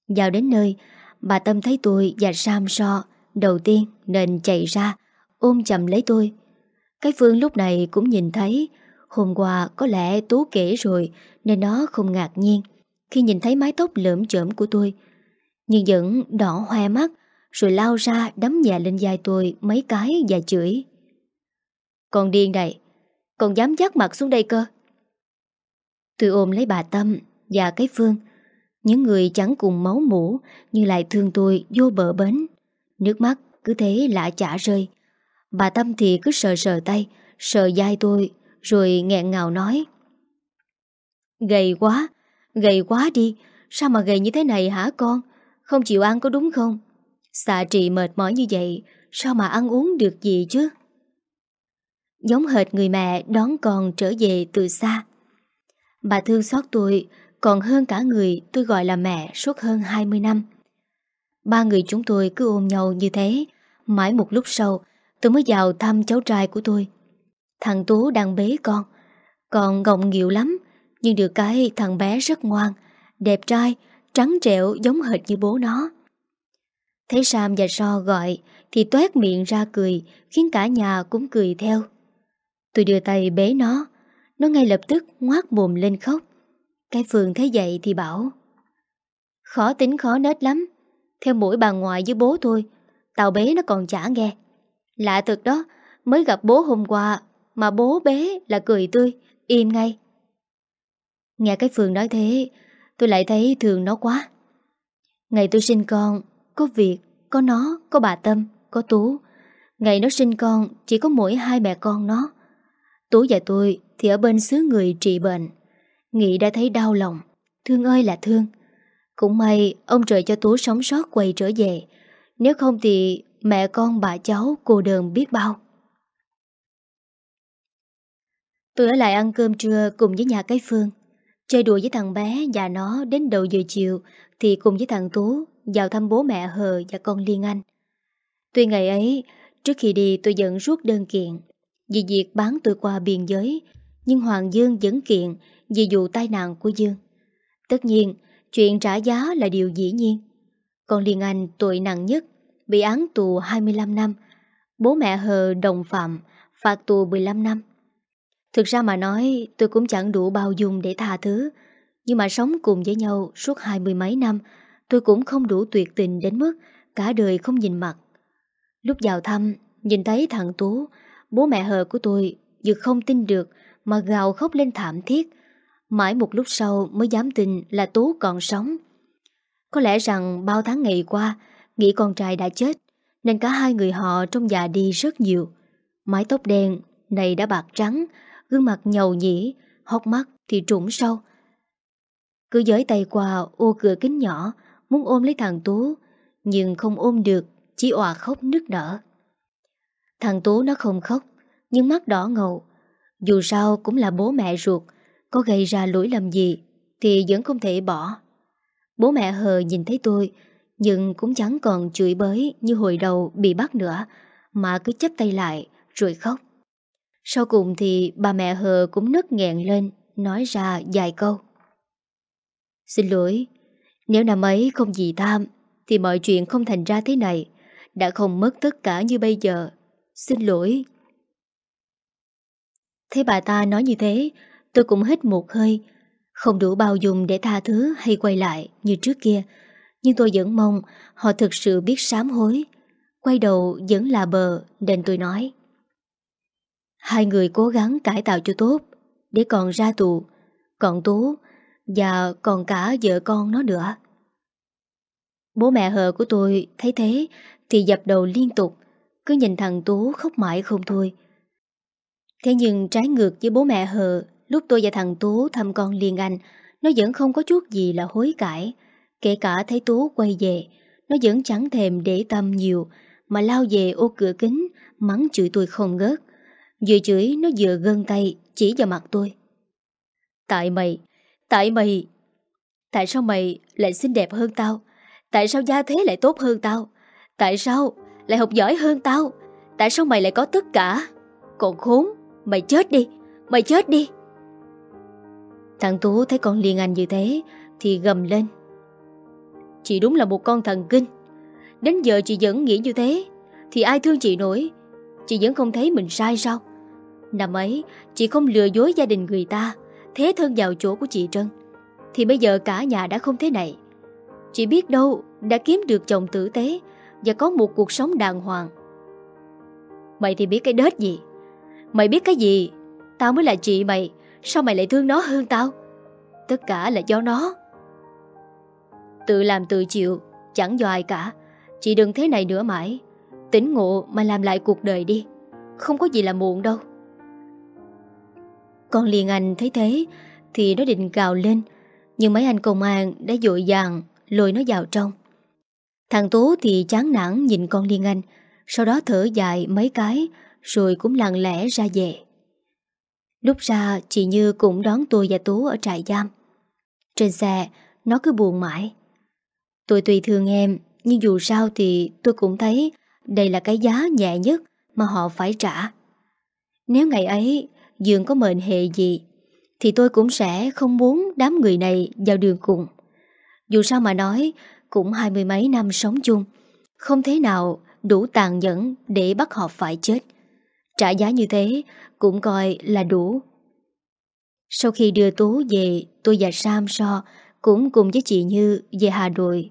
Vào đến nơi, bà Tâm thấy tôi và Sam So đầu tiên nên chạy ra, ôm chầm lấy tôi, Cái Phương lúc này cũng nhìn thấy Hôm qua có lẽ Tú kể rồi Nên nó không ngạc nhiên Khi nhìn thấy mái tóc lượm chởm của tôi. Nhưng vẫn đỏ hoe mắt Rồi lao ra đấm nhẹ lên vai tôi Mấy cái và chửi. Con điên này Còn dám dắt mặt xuống đây cơ. Tôi ôm lấy bà Tâm Và cái Phương những người chẳng cùng máu mũ Nhưng lại thương tôi vô bờ bến. Nước mắt cứ thế lạ chả rơi. Bà Tâm thì cứ sờ sờ tay, Sờ dai tôi, Rồi nghẹn ngào nói. Gầy quá Gầy quá đi, Sao mà gầy như thế này hả con? Không chịu ăn có đúng không? Xạ trị mệt mỏi như vậy, Sao mà ăn uống được gì chứ? Giống hệt người mẹ đón con trở về từ xa. Bà thương xót tôi còn hơn cả người tôi gọi là mẹ suốt hơn 20 năm. Ba người chúng tôi cứ ôm nhau như thế. Mãi một lúc sau Tôi mới vào thăm cháu trai của tôi. Thằng Tú đang bế con. Còn gọng nghịu lắm Nhưng được cái thằng bé rất ngoan Đẹp trai, trắng trẻo giống hệt như bố nó. Thấy Sam và So gọi Thì toét miệng ra cười Khiến cả nhà cũng cười theo. Tôi đưa tay bế nó. Nó ngay lập tức ngoác mồm lên khóc. Cái Phương thấy vậy thì bảo Khó tính khó nết lắm. Theo mỗi bà ngoại với bố thôi Tao bé nó còn chả nghe. Lạ thật đó Mới gặp bố hôm qua Mà bố bé là cười tươi Im ngay. Nghe cái Phương nói thế Tôi lại thấy thương nó quá. Ngày tôi sinh con Có việc, có nó, có bà Tâm, có Tú. Ngày nó sinh con Chỉ có mỗi hai mẹ con nó. Tú và tôi thì ở bên xứ người trị bệnh. Nghị đã thấy đau lòng Thương ơi là thương Cũng may ông trời cho Tú sống sót quay trở về Nếu không thì mẹ con bà cháu cô đơn biết bao. Tôi ở lại ăn cơm trưa cùng với nhà cái Phương. Chơi đùa với thằng bé và nó đến đầu giờ chiều thì cùng với thằng Tú vào thăm bố mẹ Hờ và con Liên Anh. Tuy ngày ấy, trước khi đi tôi vẫn rút đơn kiện vì việc bán tôi qua biên giới, nhưng Hoàng Dương vẫn kiện vì vụ tai nạn của Dương. Tất nhiên, chuyện trả giá là điều dĩ nhiên. còn Liên Anh tội nặng nhất bị án tù 25 năm, bố mẹ hờ đồng phạm, phạt tù 15 năm. Thực ra mà nói tôi cũng chẳng đủ bao dung để tha thứ, nhưng mà sống cùng với nhau suốt hai mươi mấy năm, tôi cũng không đủ tuyệt tình đến mức cả đời không nhìn mặt. Lúc vào thăm, nhìn thấy thằng Tú, bố mẹ hờ của tôi vừa không tin được mà gào khóc lên thảm thiết. Mãi một lúc sau mới dám tin là Tú còn sống. Có lẽ rằng bao tháng ngày qua, Nghĩ con trai đã chết Nên cả hai người họ trong già đi rất nhiều. Mái tóc đen Này đã bạc trắng Gương mặt nhầu nhĩ Hốc mắt thì trũng sâu. Cứ giới tay qua ô cửa kính nhỏ Muốn ôm lấy thằng Tú Nhưng không ôm được Chỉ òa khóc nức nở. Thằng Tú nó không khóc Nhưng mắt đỏ ngầu. Dù sao cũng là bố mẹ ruột có gây ra lỗi lầm gì Thì vẫn không thể bỏ. Bố mẹ hờ nhìn thấy tôi, nhưng cũng chẳng còn chửi bới như hồi đầu bị bắt nữa, Mà cứ chấp tay lại, rồi khóc. Sau cùng thì bà mẹ hờ cũng nức nghẹn lên, Nói ra vài câu. Xin lỗi, Nếu năm ấy không gì tham Thì mọi chuyện không thành ra thế này, Đã không mất tất cả như bây giờ. Xin lỗi. Thấy bà ta nói như thế Tôi cũng hít một hơi. Không đủ bao dung để tha thứ hay quay lại như trước kia, nhưng tôi vẫn mong họ thực sự biết sám hối. Quay đầu vẫn là bờ Nên tôi nói. Hai người cố gắng cải tạo cho tốt, Để còn ra tù, Còn Tú, Và còn cả vợ con nó nữa. Bố mẹ hờ của tôi thấy thế Thì dập đầu liên tục, Cứ nhìn thằng Tú khóc mãi không thôi. Thế nhưng trái ngược với bố mẹ hờ Lúc tôi và thằng Tú thăm con Liên Anh, Nó vẫn không có chút gì là hối cải. Kể cả thấy Tú quay về, Nó vẫn chẳng thèm để tâm nhiều, Mà lao về ô cửa kính, Mắng chửi tôi không ngớt. Vừa chửi, nó vừa gân tay Chỉ vào mặt tôi. Tại mày Tại mày, Tại sao mày lại xinh đẹp hơn tao? Tại sao gia thế lại tốt hơn tao? Tại sao lại học giỏi hơn tao? Tại sao mày lại có tất cả? Còn khốn, Mày chết đi, Mày chết đi. Thằng Tú thấy con Liên Anh như thế Thì gầm lên. Chị đúng là một con thần kinh. Đến giờ chị vẫn nghĩ như thế Thì ai thương chị nổi? Chị vẫn không thấy mình sai sao? Năm ấy, Chị không lừa dối gia đình người ta, Thế thân vào chỗ của chị Trân. Thì bây giờ cả nhà đã không thế này. Chị biết đâu Đã kiếm được chồng tử tế Và có một cuộc sống đàng hoàng. Mày thì biết cái đết gì? Mày biết cái gì? Tao mới là chị mày Sao mày lại thương nó hơn tao? Tất cả là do nó. Tự làm tự chịu, Chẳng do ai cả. Chị đừng thế này nữa mãi. Tỉnh ngộ mà làm lại cuộc đời đi. Không có gì là muộn đâu. Con liền anh thấy thế Thì nó định cào lên, Nhưng mấy anh công an đã dội dàng Lôi nó vào trong. Thằng Tố thì chán nản nhìn con Liên Anh, Sau đó thở dài mấy cái, Rồi cũng lặng lẽ ra về. Lúc ra, chị Như cũng đón tôi và Tố ở trại giam. Trên xe, Nó cứ buồn mãi. Tôi tùy thương em, Nhưng dù sao thì tôi cũng thấy Đây là cái giá nhẹ nhất Mà họ phải trả. Nếu ngày ấy Dương có mệnh hệ gì, Thì tôi cũng sẽ không muốn Đám người này vào đường cùng. Dù sao mà nói, Cũng hai mươi mấy năm sống chung, Không thế nào đủ tàn nhẫn Để bắt họ phải chết. Trả giá như thế cũng coi là đủ Sau khi đưa Tú về Tôi và Sam So Cũng cùng với chị Như về Hà Nội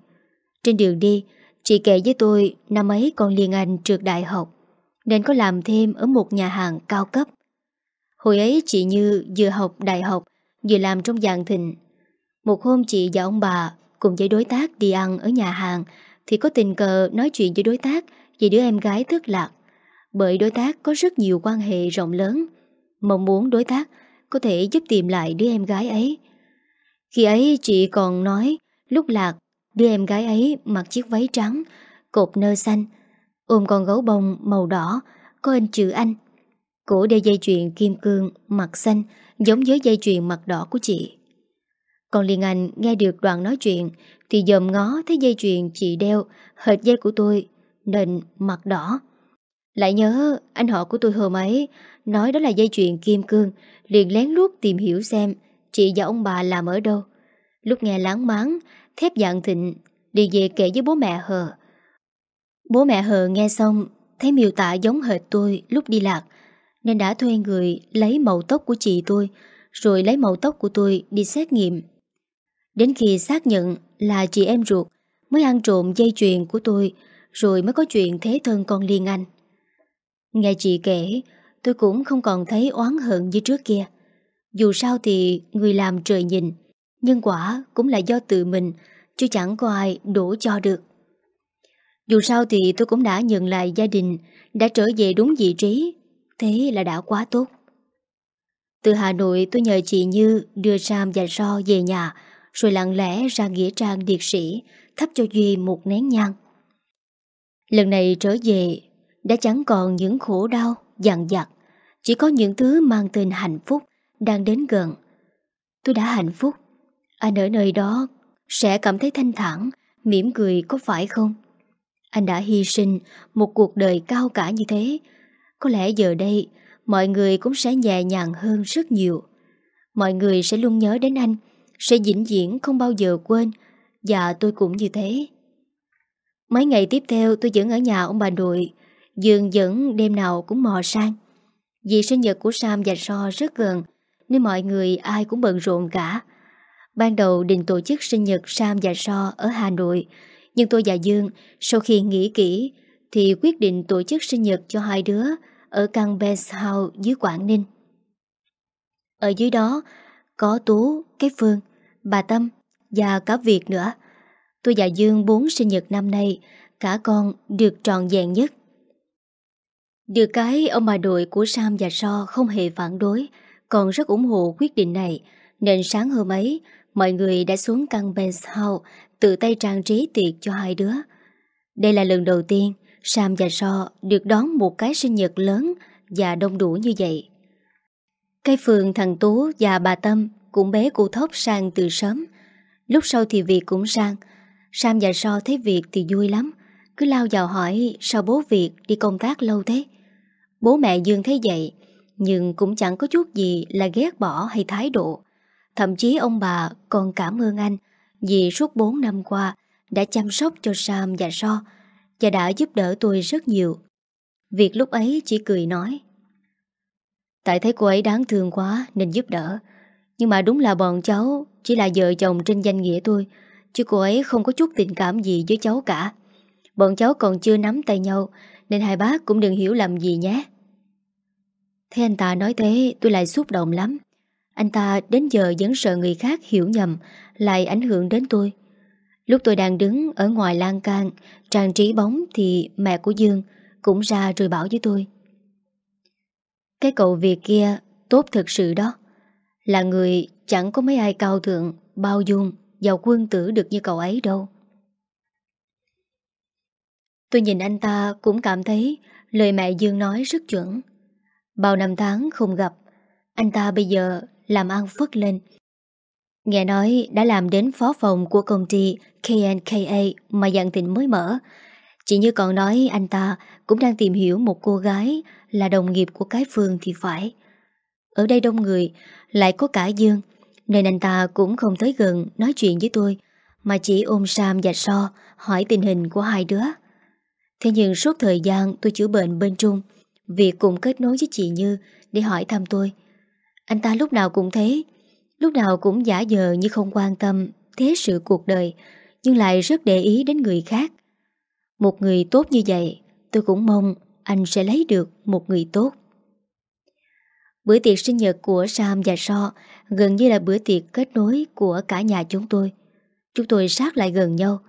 trên đường đi, chị kể với tôi năm ấy con Liên Anh trượt đại học, nên có làm thêm ở một nhà hàng cao cấp. Hồi ấy chị Như vừa học đại học, vừa làm trong dạng thịnh. Một hôm chị và ông bà cùng với đối tác đi ăn ở nhà hàng, thì có tình cờ nói chuyện với đối tác về đứa em gái thất lạc. Bởi đối tác có rất nhiều quan hệ rộng lớn, mong muốn đối tác có thể giúp tìm lại đứa em gái ấy. Khi ấy chị còn nói lúc lạc Đứa em gái ấy mặc chiếc váy trắng, cột nơ xanh, ôm con gấu bông màu đỏ, có in chữ anh. Cổ đeo dây chuyền kim cương mặt xanh giống với dây chuyền mặt đỏ của chị. Còn Liên Anh nghe được đoạn nói chuyện thì dòm ngó thấy dây chuyền chị đeo hệt dây của tôi nên mặt đỏ. Lại nhớ, anh họ của tôi hôm ấy, nói đó là dây chuyền kim cương, liền lén lút tìm hiểu xem chị và ông bà làm ở đâu. Lúc nghe láng máng, Thép dạng thịnh, Đi về kể với bố mẹ Hờ. Bố mẹ Hờ nghe xong, Thấy miêu tả giống hệt tôi lúc đi lạc, Nên đã thuê người lấy màu tóc của chị tôi, Rồi lấy màu tóc của tôi đi xét nghiệm. Đến khi xác nhận là chị em ruột, Mới ăn trộm dây chuyền của tôi, Rồi mới có chuyện thế thân con Liên Anh. Nghe chị kể, Tôi cũng không còn thấy oán hận như trước kia. Dù sao thì người làm trời nhìn, Nhân quả cũng là do tự mình, Chứ chẳng có ai đổ cho được. Dù sao thì tôi cũng đã nhận lại gia đình, Đã trở về đúng vị trí, Thế là đã quá tốt. Từ Hà Nội tôi nhờ chị Như Đưa Sam và So về nhà, Rồi lặng lẽ ra Nghĩa Trang Điệt Sĩ, Thắp cho Duy một nén nhang. Lần này trở về đã chẳng còn những khổ đau Dằn dặt Chỉ có những thứ mang tên hạnh phúc Đang đến gần Tôi đã hạnh phúc anh ở nơi đó sẽ cảm thấy thanh thản, mỉm cười có phải không? Anh đã hy sinh một cuộc đời cao cả như thế. Có lẽ giờ đây mọi người cũng sẽ nhẹ nhàng hơn rất nhiều. Mọi người sẽ luôn nhớ đến anh, sẽ vĩnh viễn không bao giờ quên và tôi cũng như thế. Mấy ngày tiếp theo tôi vẫn ở nhà ông bà nội, dường dẫn đêm nào cũng mò sang. Vì sinh nhật của Sam và So rất gần, nên mọi người ai cũng bận rộn cả. Ban đầu định tổ chức sinh nhật Sam và So ở Hà Nội, nhưng tôi và Dương sau khi nghĩ kỹ thì quyết định tổ chức sinh nhật cho hai đứa ở căn Best House dưới Quảng Ninh. Ở dưới đó có Tú, cái Phương, bà Tâm và cả Việt nữa. Tôi và Dương bốn sinh nhật năm nay, cả con được tròn vẹn nhất. Được cái ông bà đội của Sam và So không hề phản đối, còn rất ủng hộ quyết định này, nên sáng hôm ấy Mọi người đã xuống căn Benz House Tự tay trang trí tiệc cho hai đứa. Đây là lần đầu tiên Sam và So được đón một cái sinh nhật lớn Và đông đủ như vậy. Cái phường thằng Tú và bà Tâm Cũng bé cụ thốc sang từ sớm. Lúc sau thì Việt cũng sang. Sam và So thấy Việt thì vui lắm. Cứ lao vào hỏi Sao bố Việt đi công tác lâu thế? Bố mẹ Dương thấy vậy, Nhưng cũng chẳng có chút gì là ghét bỏ hay thái độ Thậm chí ông bà còn cảm ơn anh, vì suốt 4 năm qua đã chăm sóc cho Sam và So và đã giúp đỡ tôi rất nhiều. Việc lúc ấy chỉ cười nói, Tại thấy cô ấy đáng thương quá nên giúp đỡ, Nhưng mà đúng là bọn cháu Chỉ là vợ chồng trên danh nghĩa tôi Chứ cô ấy không có chút tình cảm gì với cháu cả Bọn cháu còn chưa nắm tay nhau nên hai bác cũng đừng hiểu lầm gì nhé. Thế anh ta nói thế, tôi lại xúc động lắm. Anh ta đến giờ vẫn sợ người khác hiểu nhầm, Lại ảnh hưởng đến tôi. Lúc tôi đang đứng ở ngoài lan can, Trang trí bóng thì mẹ của Dương Cũng ra rồi bảo với tôi. Cái cậu việc kia Tốt thật sự đó. Là người chẳng có mấy ai cao thượng, Bao dung, Giàu quân tử được như cậu ấy đâu. Tôi nhìn anh ta cũng cảm thấy Lời mẹ Dương nói rất chuẩn Bao năm tháng không gặp Anh ta bây giờ làm ăn phất lên Nghe nói đã làm đến phó phòng của công ty KNKA mà dạng tình mới mở. Chỉ như còn nói anh ta cũng đang tìm hiểu một cô gái là đồng nghiệp của cái phương thì phải. Ở đây đông người, lại có cả Dương, nên anh ta cũng không tới gần nói chuyện với tôi, mà chỉ ôm Sam và So hỏi tình hình của hai đứa. Thế nhưng suốt thời gian tôi chữa bệnh bên Trung, việc cùng kết nối với chị Như để hỏi thăm tôi. Anh ta lúc nào cũng thế, lúc nào cũng giả dờ như không quan tâm thế sự cuộc đời, nhưng lại rất để ý đến người khác. Một người tốt như vậy, tôi cũng mong anh sẽ lấy được một người tốt. Bữa tiệc sinh nhật của Sam và So gần như là bữa tiệc kết nối của cả nhà chúng tôi. Chúng tôi sát lại gần nhau.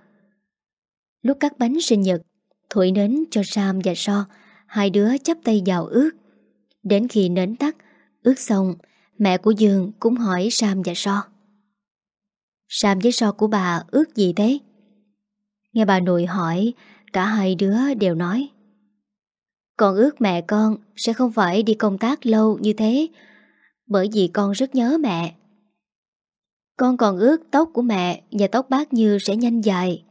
Lúc cắt bánh sinh nhật, thổi nến cho Sam và So, hai đứa chấp tay vào ước. Đến khi nến tắt, ước xong, mẹ của Dương cũng hỏi Sam và So. Sam với So của bà ước gì thế? Nghe bà nội hỏi, cả hai đứa đều nói. Con ước mẹ con sẽ không phải đi công tác lâu như thế, bởi vì con rất nhớ mẹ. Con còn ước tóc của mẹ và tóc bác Như sẽ nhanh dài.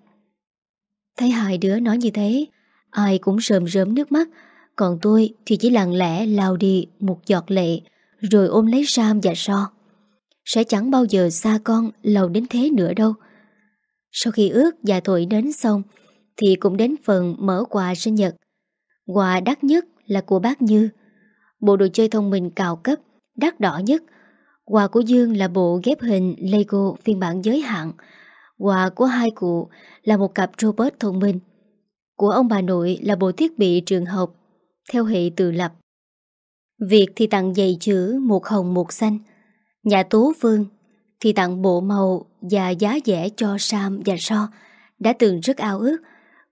Thấy hai đứa nói như thế, ai cũng rơm rớm nước mắt, còn tôi thì chỉ lặng lẽ lao đi một giọt lệ, rồi ôm lấy Sam và So. Sẽ chẳng bao giờ xa con lâu đến thế nữa đâu. Sau khi ước và thổi đến xong Thì cũng đến phần mở quà sinh nhật. Quà đắt nhất là của bác Như. Bộ đồ chơi thông minh cao cấp Đắt đỏ nhất. Quà của Dương là bộ ghép hình Lego phiên bản giới hạn. Quà của hai cụ là một cặp robot thông minh. Của ông bà nội là bộ thiết bị trường học Theo hệ tự lập. Việc thì tặng giày chữ một hồng một xanh Nhà Tố Vương thì tặng bộ màu và giá rẻ cho Sam và So đã từng rất ao ước,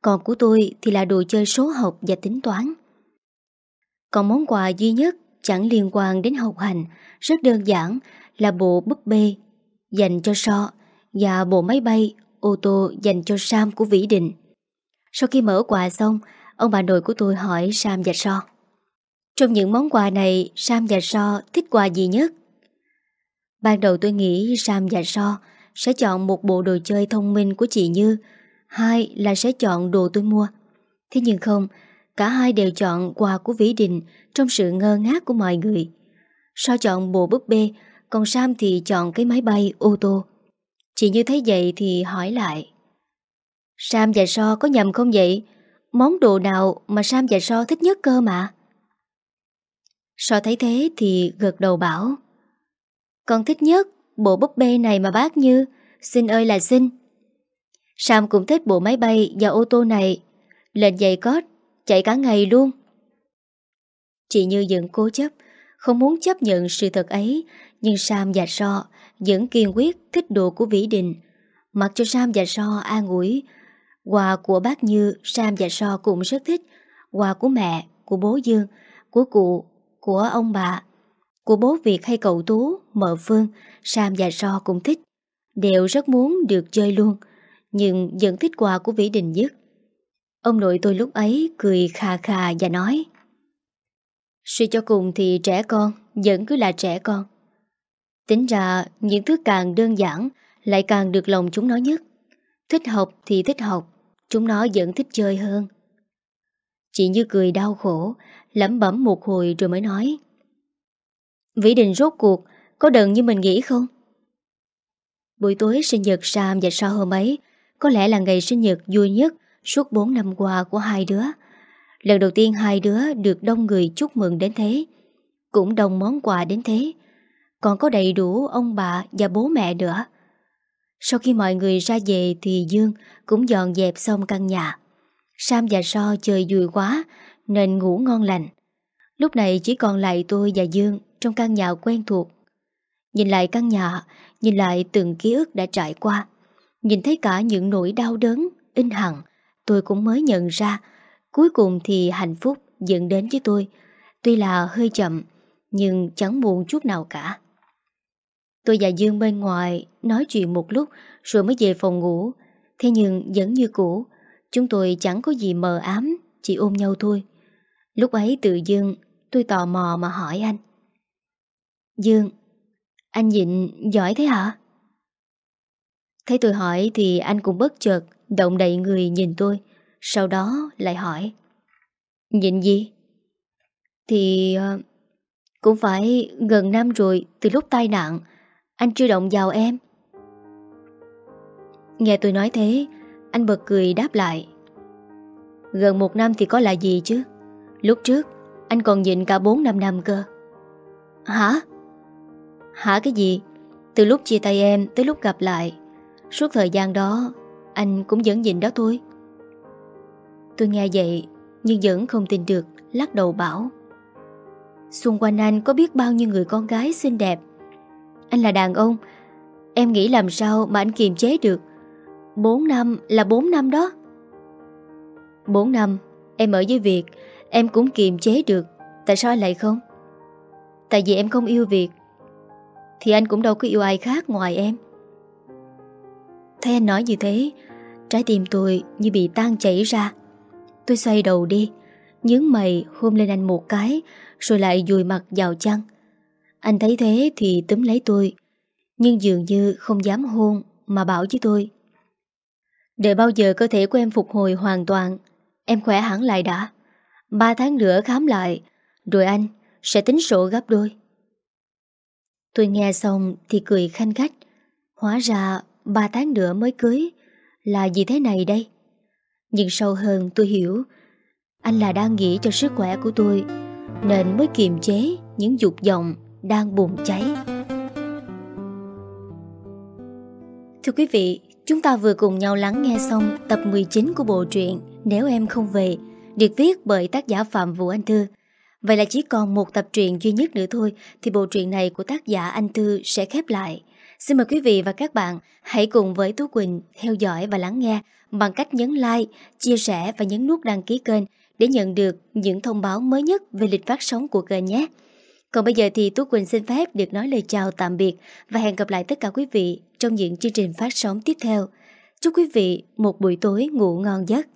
còn của tôi thì là đồ chơi số học và tính toán. Còn món quà duy nhất chẳng liên quan đến học hành, rất đơn giản là bộ búp bê dành cho So và bộ máy bay, ô tô dành cho Sam của Vĩ Định. Sau khi mở quà xong, ông bà nội của tôi hỏi Sam và So. Trong những món quà này, Sam và So thích quà gì nhất? Ban đầu tôi nghĩ Sam và So sẽ chọn một bộ đồ chơi thông minh của chị Như, hai là sẽ chọn đồ tôi mua. Thế nhưng không, cả hai đều chọn quà của Vĩ Đình trong sự ngơ ngác của mọi người. So chọn bộ búp bê, còn Sam thì chọn cái máy bay ô tô. Chị Như thấy vậy thì hỏi lại. Sam và So có nhầm không vậy? Món đồ nào mà Sam và So thích nhất cơ mà? So thấy thế thì gật đầu bảo. Con thích nhất bộ búp bê này mà bác Như Xin ơi là xin Sam cũng thích bộ máy bay và ô tô này Lên giày cót Chạy cả ngày luôn Chị Như vẫn cố chấp, Không muốn chấp nhận sự thật ấy, Nhưng Sam và So vẫn kiên quyết thích đồ của Vĩ Đình Mặc cho Sam và So an ủi Quà của bác Như Sam và So cũng rất thích Quà của mẹ, của bố Dương Của cụ, của ông bà của bố Việt hay cậu Tú, mợ Phương, Sam và So cũng thích. Đều rất muốn được chơi luôn, nhưng vẫn thích quà của Vĩ Đình nhất. Ông nội tôi lúc ấy cười khà khà và nói Suy cho cùng thì trẻ con vẫn cứ là trẻ con. Tính ra những thứ càng đơn giản lại càng được lòng chúng nó nhất. Thích học thì thích học, chúng nó vẫn thích chơi hơn. Chị như cười đau khổ, lẩm bẩm một hồi rồi mới nói Vĩ Đình rốt cuộc Có đần như mình nghĩ không Buổi tối sinh nhật Sam và sau hôm ấy Có lẽ là ngày sinh nhật vui nhất Suốt 4 năm qua của hai đứa Lần đầu tiên hai đứa được đông người chúc mừng đến thế cũng đông món quà đến thế. Còn có đầy đủ ông bà và bố mẹ nữa. Sau khi mọi người ra về thì Dương cũng dọn dẹp xong căn nhà. Sam và So chơi vui quá nên ngủ ngon lành. Lúc này chỉ còn lại tôi và Dương trong căn nhà quen thuộc. Nhìn lại căn nhà, nhìn lại từng ký ức đã trải qua. Nhìn thấy cả những nỗi đau đớn, in hẳn, tôi cũng mới nhận ra cuối cùng thì hạnh phúc dẫn đến với tôi. Tuy là hơi chậm, nhưng chẳng buồn chút nào cả. Tôi và Dương bên ngoài nói chuyện một lúc rồi mới về phòng ngủ. Thế nhưng vẫn như cũ, chúng tôi chẳng có gì mờ ám, chỉ ôm nhau thôi. Lúc ấy tự dương tôi tò mò mà hỏi anh. Dương, anh nhịn giỏi thế hả? Thấy tôi hỏi thì anh cũng bất chợt động đậy người nhìn tôi, sau đó lại hỏi. Nhịn gì? Thì... Ờ, cũng phải gần năm rồi từ lúc tai nạn, anh chưa động vào em. Nghe tôi nói thế, anh bật cười đáp lại. Gần một năm thì có là gì chứ? Lúc trước, anh còn nhịn cả 4 năm năm cơ. Hả? Hả cái gì? Từ lúc chia tay em tới lúc gặp lại, suốt thời gian đó, anh cũng vẫn nhịn đó thôi. Tôi nghe vậy, nhưng vẫn không tin được, lắc đầu bảo. Xung quanh anh có biết bao nhiêu người con gái xinh đẹp. Anh là đàn ông, em nghĩ làm sao mà anh kiềm chế được. 4 năm là 4 năm đó. 4 năm, em ở với Việt, em cũng kiềm chế được. Tại sao anh lại không? Tại vì em không yêu Việt. Thì anh cũng đâu có yêu ai khác ngoài em. Thấy anh nói như thế, trái tim tôi như bị tan chảy ra. Tôi xoay đầu đi, nhướng mày hôn lên anh một cái, rồi lại dùi mặt vào chăn. Anh thấy thế thì túm lấy tôi, nhưng dường như không dám hôn mà bảo với tôi. Đợi bao giờ cơ thể của em phục hồi hoàn toàn Em khỏe hẳn lại đã. Ba tháng nữa khám lại Rồi anh sẽ tính sổ gấp đôi. Tôi nghe xong thì cười khanh khách. Hóa ra ba tháng nữa mới cưới Là gì thế này đây? Nhưng sâu hơn tôi hiểu Anh là đang nghĩ cho sức khỏe của tôi Nên mới kiềm chế những dục vọng đang bùng cháy Thưa quý vị, Chúng ta vừa cùng nhau lắng nghe xong tập 19 của bộ truyện Nếu em không về, được viết bởi tác giả Phạm Vũ Anh Thư. Vậy là chỉ còn một tập truyện duy nhất nữa thôi thì bộ truyện này của tác giả Anh Thư sẽ khép lại. Xin mời quý vị và các bạn hãy cùng với Tú Quỳnh theo dõi và lắng nghe bằng cách nhấn like, chia sẻ và nhấn nút đăng ký kênh để nhận được những thông báo mới nhất về lịch phát sóng của kênh nhé. Còn bây giờ thì Tú Quỳnh xin phép được nói lời chào tạm biệt và hẹn gặp lại tất cả quý vị trong những chương trình phát sóng tiếp theo. Chúc quý vị một buổi tối ngủ ngon giấc.